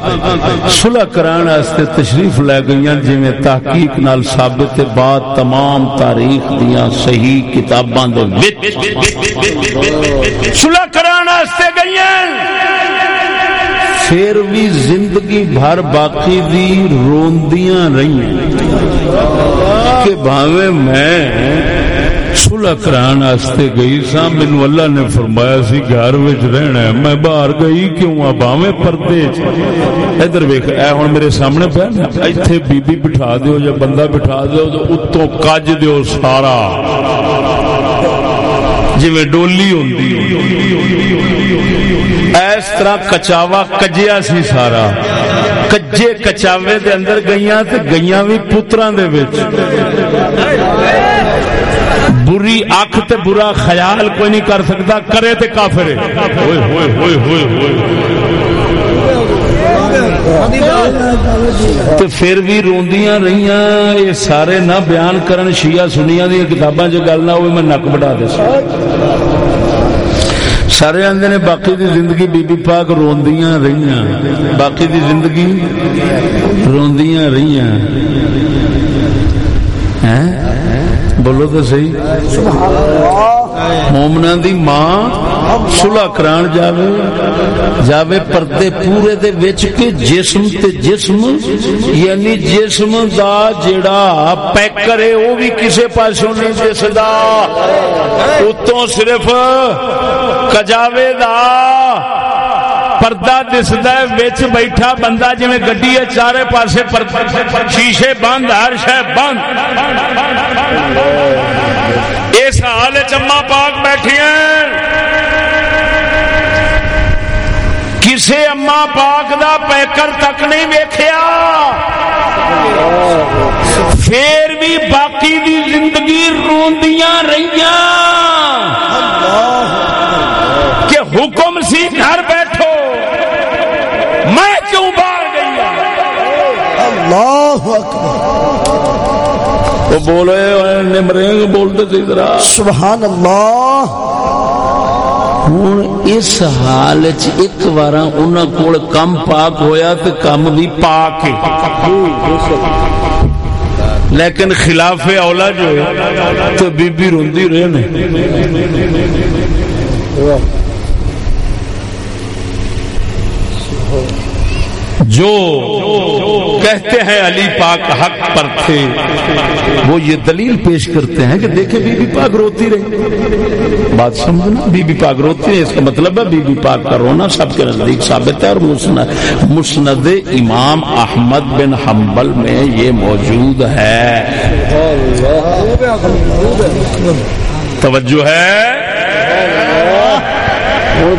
صلح کران واسطے تشریف لے گئیاں، جویں تحقیق نال ثابت بعد تمام تاریخ دیاں صحیح کتاباں دے وچ۔ صلح کران واسطے گئیاں۔ پھر بھی زندگی بھر باقی دی روندیاں رہی کہ بھاوے میں سلح کران واسطے گئی سا مینو اللہ نے فرمایا سی، گھر رہنا ہے۔ میں باہر گئی، کیوں آ باویں پردے ادھر ویخ اے ہوں میرے سامنے پہ اتنے بی بی بٹھا دیو یا بندہ بٹھا دیو، تو اتوں کج دیو سارا۔ جی ڈولی ہوتی اس طرح کچاوا کجیا سی سارا۔ کجے کچاوے دے اندر گئیاں تے گئیاں بھی پتراں دے وچ۔ بری اکھ تے برا خیال کوئی نہیں کر سکتا کرے تے کافر ہوئے ہوئے ہوئے ہوئے ہوئے۔ پھر بھی روندیاں رہیاں یہ سارے نہ بیان کرن شیعہ سنیاں دی کتاباں جو گل نہ ہوئے میں نک بڑھا دے سارے آدھے نے باقی دی زندگی بی بی پاک روندیاں رہیاں۔ باقی دی زندگی روندیاں رہیاں۔ بولو تو صحیح۔ مومنا دی ماں سلح کران جاوے جاوے پردے پورے دے وچ کے جسم تے جسم یعنی جسم دا جڑا پیکر ہے وہ بھی کسے پاسوں نہیں دسدا اتوں صرف کجاوے دا پردہ دسد بچ بیٹھا بندہ جی گڈی ہے چارے پاسے شیشے بند ہر شہ بند اس حال چما پاک بیٹھی ہیں کسے اما پاک دا پیکر تک نہیں ویکھیا پھر بھی باقی دی زندگی روندیاں رہیاں کہ حکم سی گھر بیٹھو میں کیوں باہر گئی اللہ اکبر۔ وہ بولے نمرینگ بولتے تھے ذرا۔ سبحان اللہ۔ ہوں اس حال ایک بار انہوں کو کم پاک ہویا تو کم بھی پاک لیکن خلاف اولا جو ہے تو بی بی روندی رہے جو کہتے ہیں علی پاک حق پر تھے، وہ یہ دلیل پیش کرتے ہیں کہ دیکھیں بی بی پاک روتی رہی بات سمجھنا، بی بی پاک روتی ہے اس کا مطلب ہے بی بی پاک کا رونا سب کے نزدیک ثابت ہے اور مسند امام احمد بن حنبل میں یہ موجود ہے۔ توجہ ہے۔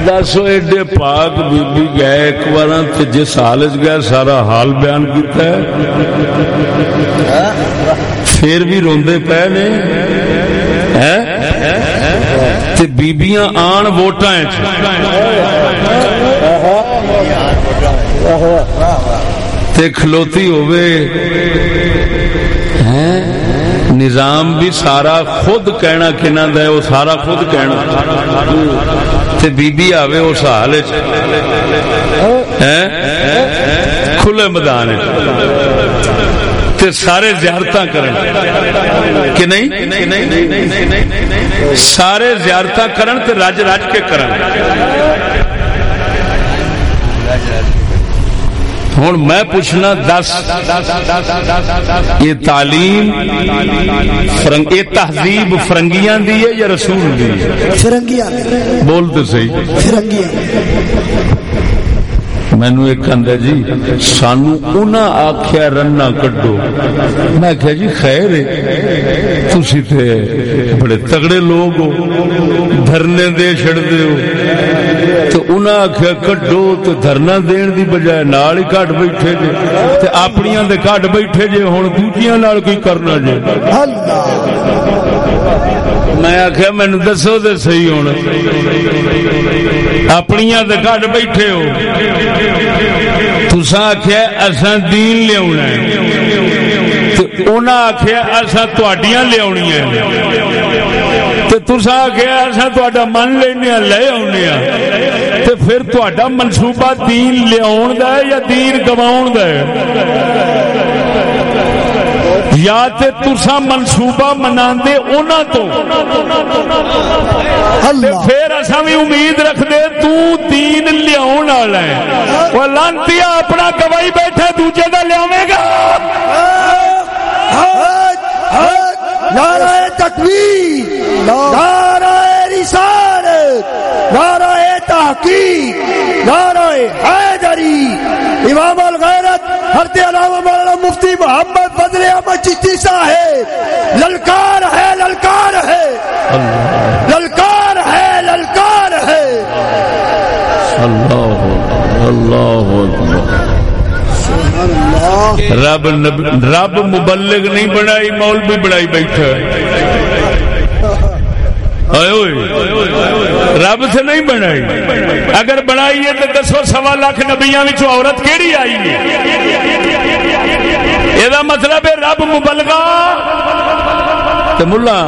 دس ایڈے پاک بی بی گئے ایک بار جس حال گئے سارا حال بیان کیتا ہے پھر بھی روندے پے نے بیبیاں آن ووٹاں کھلوتی ہوئے نظام بھی سارا خود کہنا کہنا دے وہ سارا خود کہنا تے بی بی آوے اس حال کھلے میدان تے سارے زیارت کرن۔ کہ نہیں؟ سارے زیارت کرن تے رج رج کے کرن۔ ہوں میں پوچھنا دس یہ تعلیم یہ تہذیب فرنگیاں دی ہے یا رسول دی فرنگیاں بول تو صحیح۔ فرنگیاں مینو ایک آدھا جی سانو انہاں آخیا رنا کڈو۔ میں آخیا جی خیر تھی بڑے تگڑے لوگ ہو۔ دھرنے دے چڑ ہو۔ تو انہاں آخیا کڈو تو دھرنا دین دی بجائے نال ہی کٹ بیٹھے جے تے اپنیاں دے کٹ بیٹھے جے ہن دوجیاں نال کی کرنا جے میں آخیا مینو دسو تو سی ہوں اپنی کٹ بیٹھے ہو تسا آخیا اصا دین لیا آخیا اصا تڈیاں لیا تسا آخیا اصا تا من لینا لے آنے پھر تا منصوبہ دین لیا یا دین گوا یا تے تسا منصوبہ منا تو۔ پھر اصا بھی امید رکھتے تین لیا لانتی اپنا گوائی بیٹھے دوجے کا لیا گا۔ تکبیر، نعرہ رسالت، نعرہ تحقیق، نعرہ حیدری، امام الغیرت، حضرت علامہ مولانا مفتی محمد بدر احمد چشتی صاحب، للکار ہے للکار ہے للکار ہے للکار ہے۔ اللہ اللہ رب رب مبلغ نہیں بنائی، مول بھی بنائی بیٹھا رب سے نہیں بنائی۔ اگر بنائی ہے تو دسو سوا لاکھ نبیاں وچوں عورت کیڑی آئی ہے؟ یہ مطلب ہے رب مبلغا تو ملا،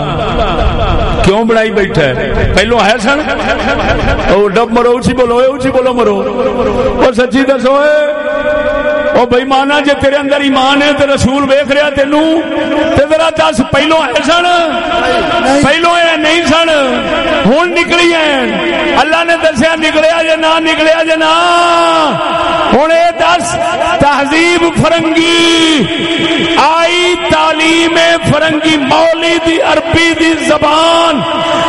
کیوں بنائی بیٹھا ہے؟ پہلو ہے سن۔ او ڈب مرو اچھی بولو اچھی بولو مرو۔ اور سچی دسو او بھائی مانا جے تیرے اندر ایمان ہے تے رسول ویکھ رہا تینو، تے ذرا دس، پہلو ہے سن؟ پہلو اے نہیں سن؟ ہن نکلی ہیں اللہ نے دسیا نکلیا جے نہ، نکلیا جے نہ۔ ہن اے دس، تہذیب فرنگی۔ آئی تعلیم فرنگی مولی دی عربی دی زبان۔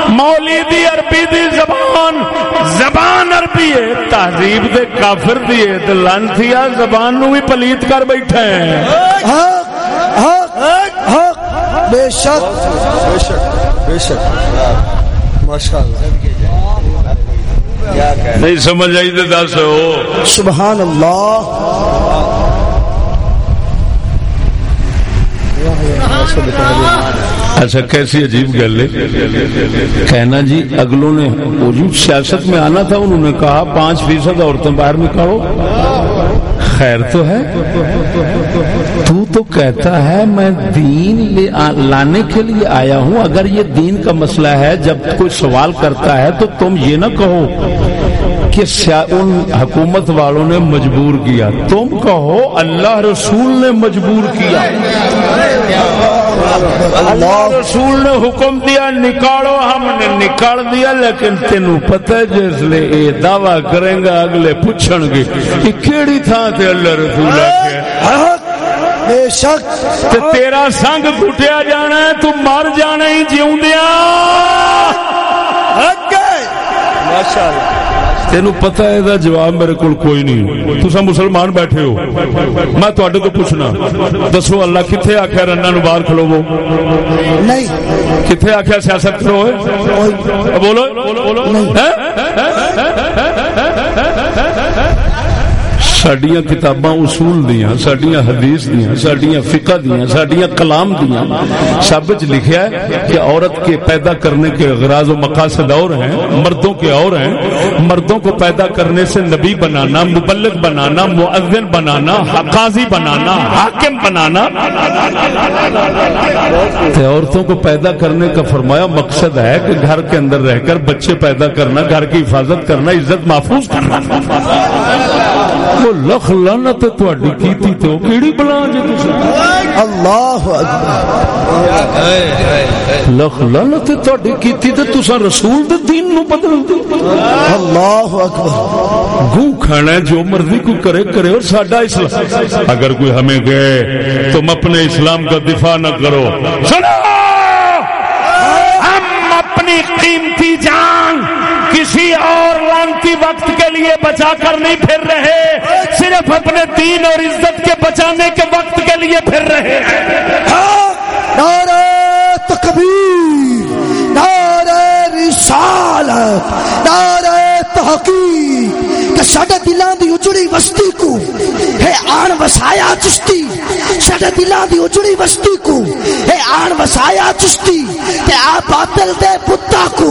مولی دی عربی دی زبان۔ زبان عربی ہے، تہذیب دے کافر دی ہے، تے لانتیا زبان نو بھی پلیت کر بیٹھا ہے بے شک۔ بے شک بے شک۔ ماشاء اللہ نہیں سمجھ آئی تے دس ہو۔ سبحان اللہ اچھا کیسی عجیب گل ہے۔ کہنا جی اگلوں نے وہ سیاست میں آنا تھا انہوں نے کہا پانچ فیصد عورتیں باہر نکالو۔ خیر تو ہے؟ تو تو کہتا ہے میں دین لانے کے لیے آیا ہوں۔ اگر یہ دین کا مسئلہ ہے، جب کوئی سوال کرتا ہے تو تم یہ نہ کہو کہ ان حکومت والوں نے مجبور کیا۔ تم کہو اللہ رسول نے مجبور کیا۔ اللہ رسول نے حکم دیا نکالو ہم نے نکال دیا لیکن تینو پتہ ہے جس لے اے دعویٰ کریں گا اگلے پوچھن گے کہ کیڑی تھا تے اللہ رسول آکھیا حق بے شک۔ تے تیرا سنگ گھٹیا جانا ہے تو مر جانا ہی جیوں دیا تینو پتہ ہے دا جواب میرے کول کوئی نہیں۔ تسا مسلمان بیٹھے ہو۔ میں تو پوچھنا دسو اللہ کتھے آکھیا رنا نو باہر کھلوو؟ نہیں۔ کتھے آکھیا سیاست کرو بولو؟ سڈیا کتاباں اصول دیاں سڈیا حدیث دیاں سڈیا فقہ دیاں سڈیا کلام دیاں۔ سب چ لکھیا ہے کہ عورت کے پیدا کرنے کے اغراض و مقاصد اور ہیں، مردوں کے اور ہیں۔ مردوں کو پیدا کرنے سے نبی بنانا، مبلغ بنانا معذن بنانا، قاضی بنانا، حاکم بنانا۔ عورتوں کو پیدا کرنے کا فرمایا مقصد ہے کہ گھر کے اندر رہ کر بچے پیدا کرنا، گھر کی حفاظت کرنا، عزت محفوظ کرنا۔ وہ لکھ لانت تہاڈی کیتی تے او کیڑی بلا جے تسی اللہ اکبر لکھ لانت تہاڈی کیتی تے تساں رسول دے دین نو بدل دو اللہ اکبر گو کھانا جو مرضی کو کرے کرے اور ساڈا اسلام اگر کوئی ہمیں گئے تم اپنے اسلام کا دفاع نہ کرو سنو ہم اپنی قیمتی جان کسی اور لانتی وقت کے لیے بچا کر نہیں پھر رہے۔ صرف اپنے دین اور عزت کے بچانے کے وقت کے لیے پھر رہے۔ نعرہ تکبیر، نعرہ رسالت، نعرہ تحقیق۔ کہ سڈے دلان دی اجڑی وسطی کو ہے آن وسایا چشتی۔ سڈے دلان دی اجڑی وسطی کو ہے آن وسایا چشتی۔ تے آ باطل دے پتا کو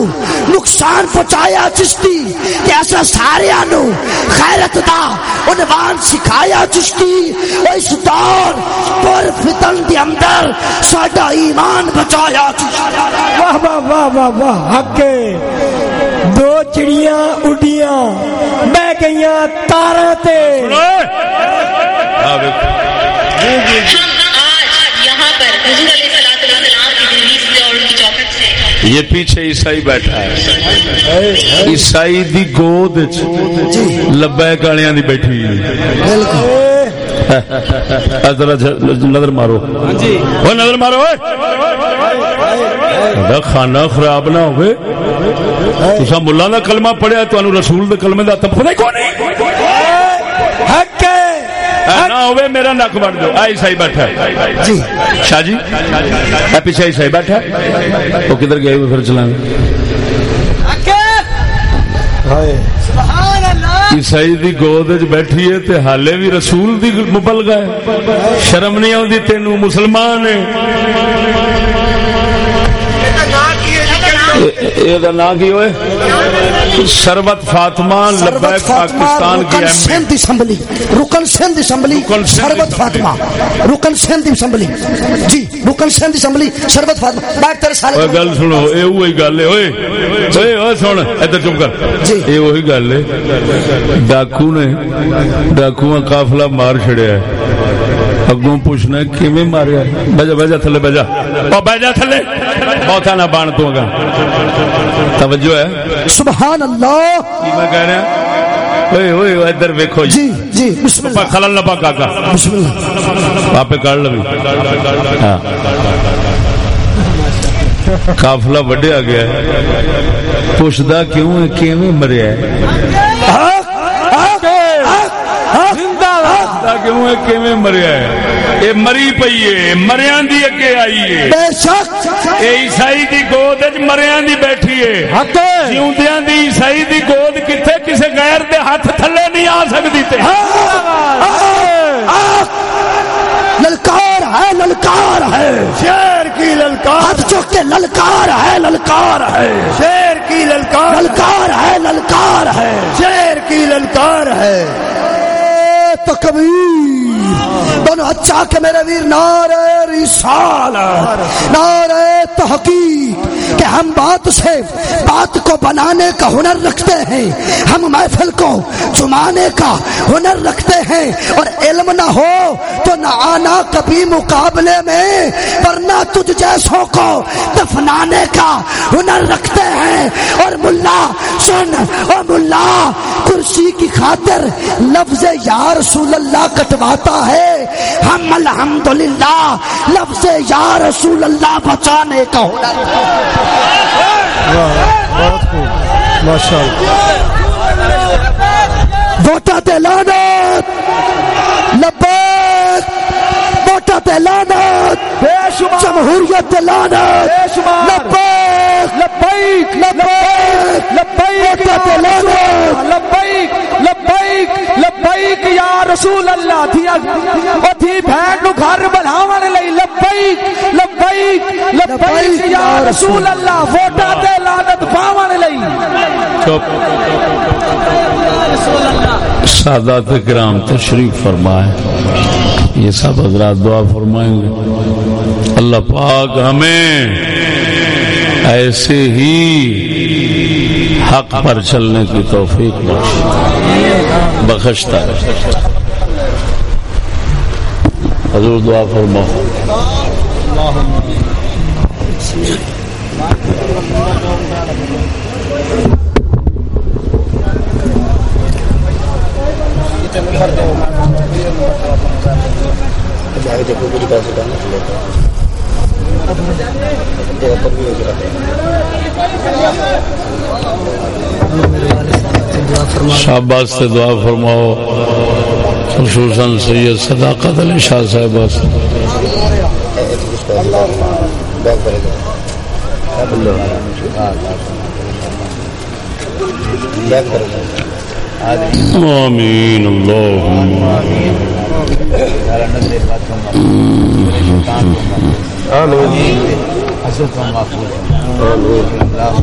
نقصان پہنچایا چشتی۔ تے اسا سارے نو خیرت دا عنوان سکھایا چشتی۔ او اس دور پر فتن دے اندر ساڈا ایمان بچایا چشتی۔ واہ واہ واہ واہ واہ، حق دو چڑیاں اڈیاں بہ گئیاں تارا تے۔ ان کی چوکھٹ سے یہ پیچھے عیسائی بیٹھا ہے۔ عیسائی دی گود لبے گالیاں دی بیٹھی۔ بالکل۔ ذرا نظر مارو۔ نظر مارو۔ کھانا خراب نہ ہوئے۔ تسا ملا دا کلمہ پڑھیا تانوں رسول دے کلمے دا تب پتہ ہی کوئی نہیں حق ہے اے نہ ہوئے میرا نک بڑھ دو آئی صحیح بیٹھا ہے۔ جی۔ شاہ جی اے پیچھے آئی صحیح بیٹھا ہے۔ وہ کدھر گئے؟ ہوئے پھر چلائیں عیسائی دی گود بیٹھی ہے تے حالے بھی رسول دی مبلغہ ہے۔ شرم نہیں آندی تینوں مسلمان ہے اے دا نام کی ہوئے۔ شربت فاطمہ لبیک پاکستان کی رکن ایم سندھ اسمبلی رکن سندھ اسمبلی شربت فاطمہ رکن سندھ اسمبلی۔ جی رکن سندھ اسمبلی شربت فاطمہ۔ بیٹھ تیرے گل سنو اے وہی گل ہے۔ اوئے اوئے اوئے سن ادھر چپ کر۔ جی۔ اے وہی گل ہے۔ ڈاکو نے ڈاکواں قافلہ مار چھڑیا ہے۔ اگوں پوچھنا کیویں ماریا؟ بجا بجا تھلے بجا۔ او بجا تھلے۔ بہتا نہ بان تو گا۔ توجہ ہے۔ سبحان اللہ کی میں کہہ رہا اوئے اوئے اوئے ادھر دیکھو جی جی بسم اللہ۔ خلل نہ پا کاکا بسم اللہ۔ آپ کر لو۔ ہاں۔ قافلہ وڈیا گیا ہے۔ پوچھدا کیوں ہے کیویں مریا ہے زندہ باد پوچھدا کیوں ہے؟ کیویں مریا ہے؟ اے مری پئی ہے مریاں دی اگے آئی ہے۔ بے شک۔ اے عیسائی دی گود وچ مریاں دی بیٹھی ہے۔ حق جیوندیاں دی عیسائی دی گود کتھے کسے غیر دے ہاتھ تھلے نہیں آ سکدی تے۔ للکار ہے للکار ہے۔ شیر کی للکار۔ ہاتھ چوک کے للکار ہے للکار ہے۔ شیر کی للکار۔ للکار ہے للکار ہے۔ شیر کی للکار ہے۔ تکبیر دونوں اچھا کہ میرے ویر نعرہ رسالت، نعرہ تحقیق کہ ہم بات سے بات کو بنانے کا ہنر رکھتے ہیں، ہم محفل کو جمانے کا ہنر رکھتے ہیں اور علم نہ ہو تو نہ آنا کبھی مقابلے میں، ورنہ تجھ جیسوں کو دفنانے کا ہنر رکھتے ہیں۔ اور ملا سن، اور ملا کرسی کی خاطر لفظ یا رسول اللہ کٹواتا ہے۔ ہم الحمدللہ لفظ یا رسول اللہ بچانے کا ماشاء اللہ ووٹا تلانت لبیک ووٹا تلانت جمہوریت تلانت لبیک لبیک لبیک لبیک ووٹا تلانت لبیک لبیک لبیک یا رسول اللہ، تھی او تھی بھین نو گھر بلاون لئی لبیک لبیک لبیک یا رسول اللہ، ووٹاں تے لعنت پاون لئی۔ چپ۔ سادات کرام تشریف فرمائے۔ یہ سب حضرات دعا فرمائیں گے۔ اللہ پاک ہمیں ایسے ہی حق پر چلنے کی توفیق بخش بخشتا ہے۔ حضور دعا فرماؤ شاباز سے دعا فرماؤ خصوصاً سید صداقت علی شاہ صاحب آمین اللہ آمين. حسبتم مغفورا آمين. الله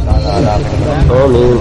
آمين.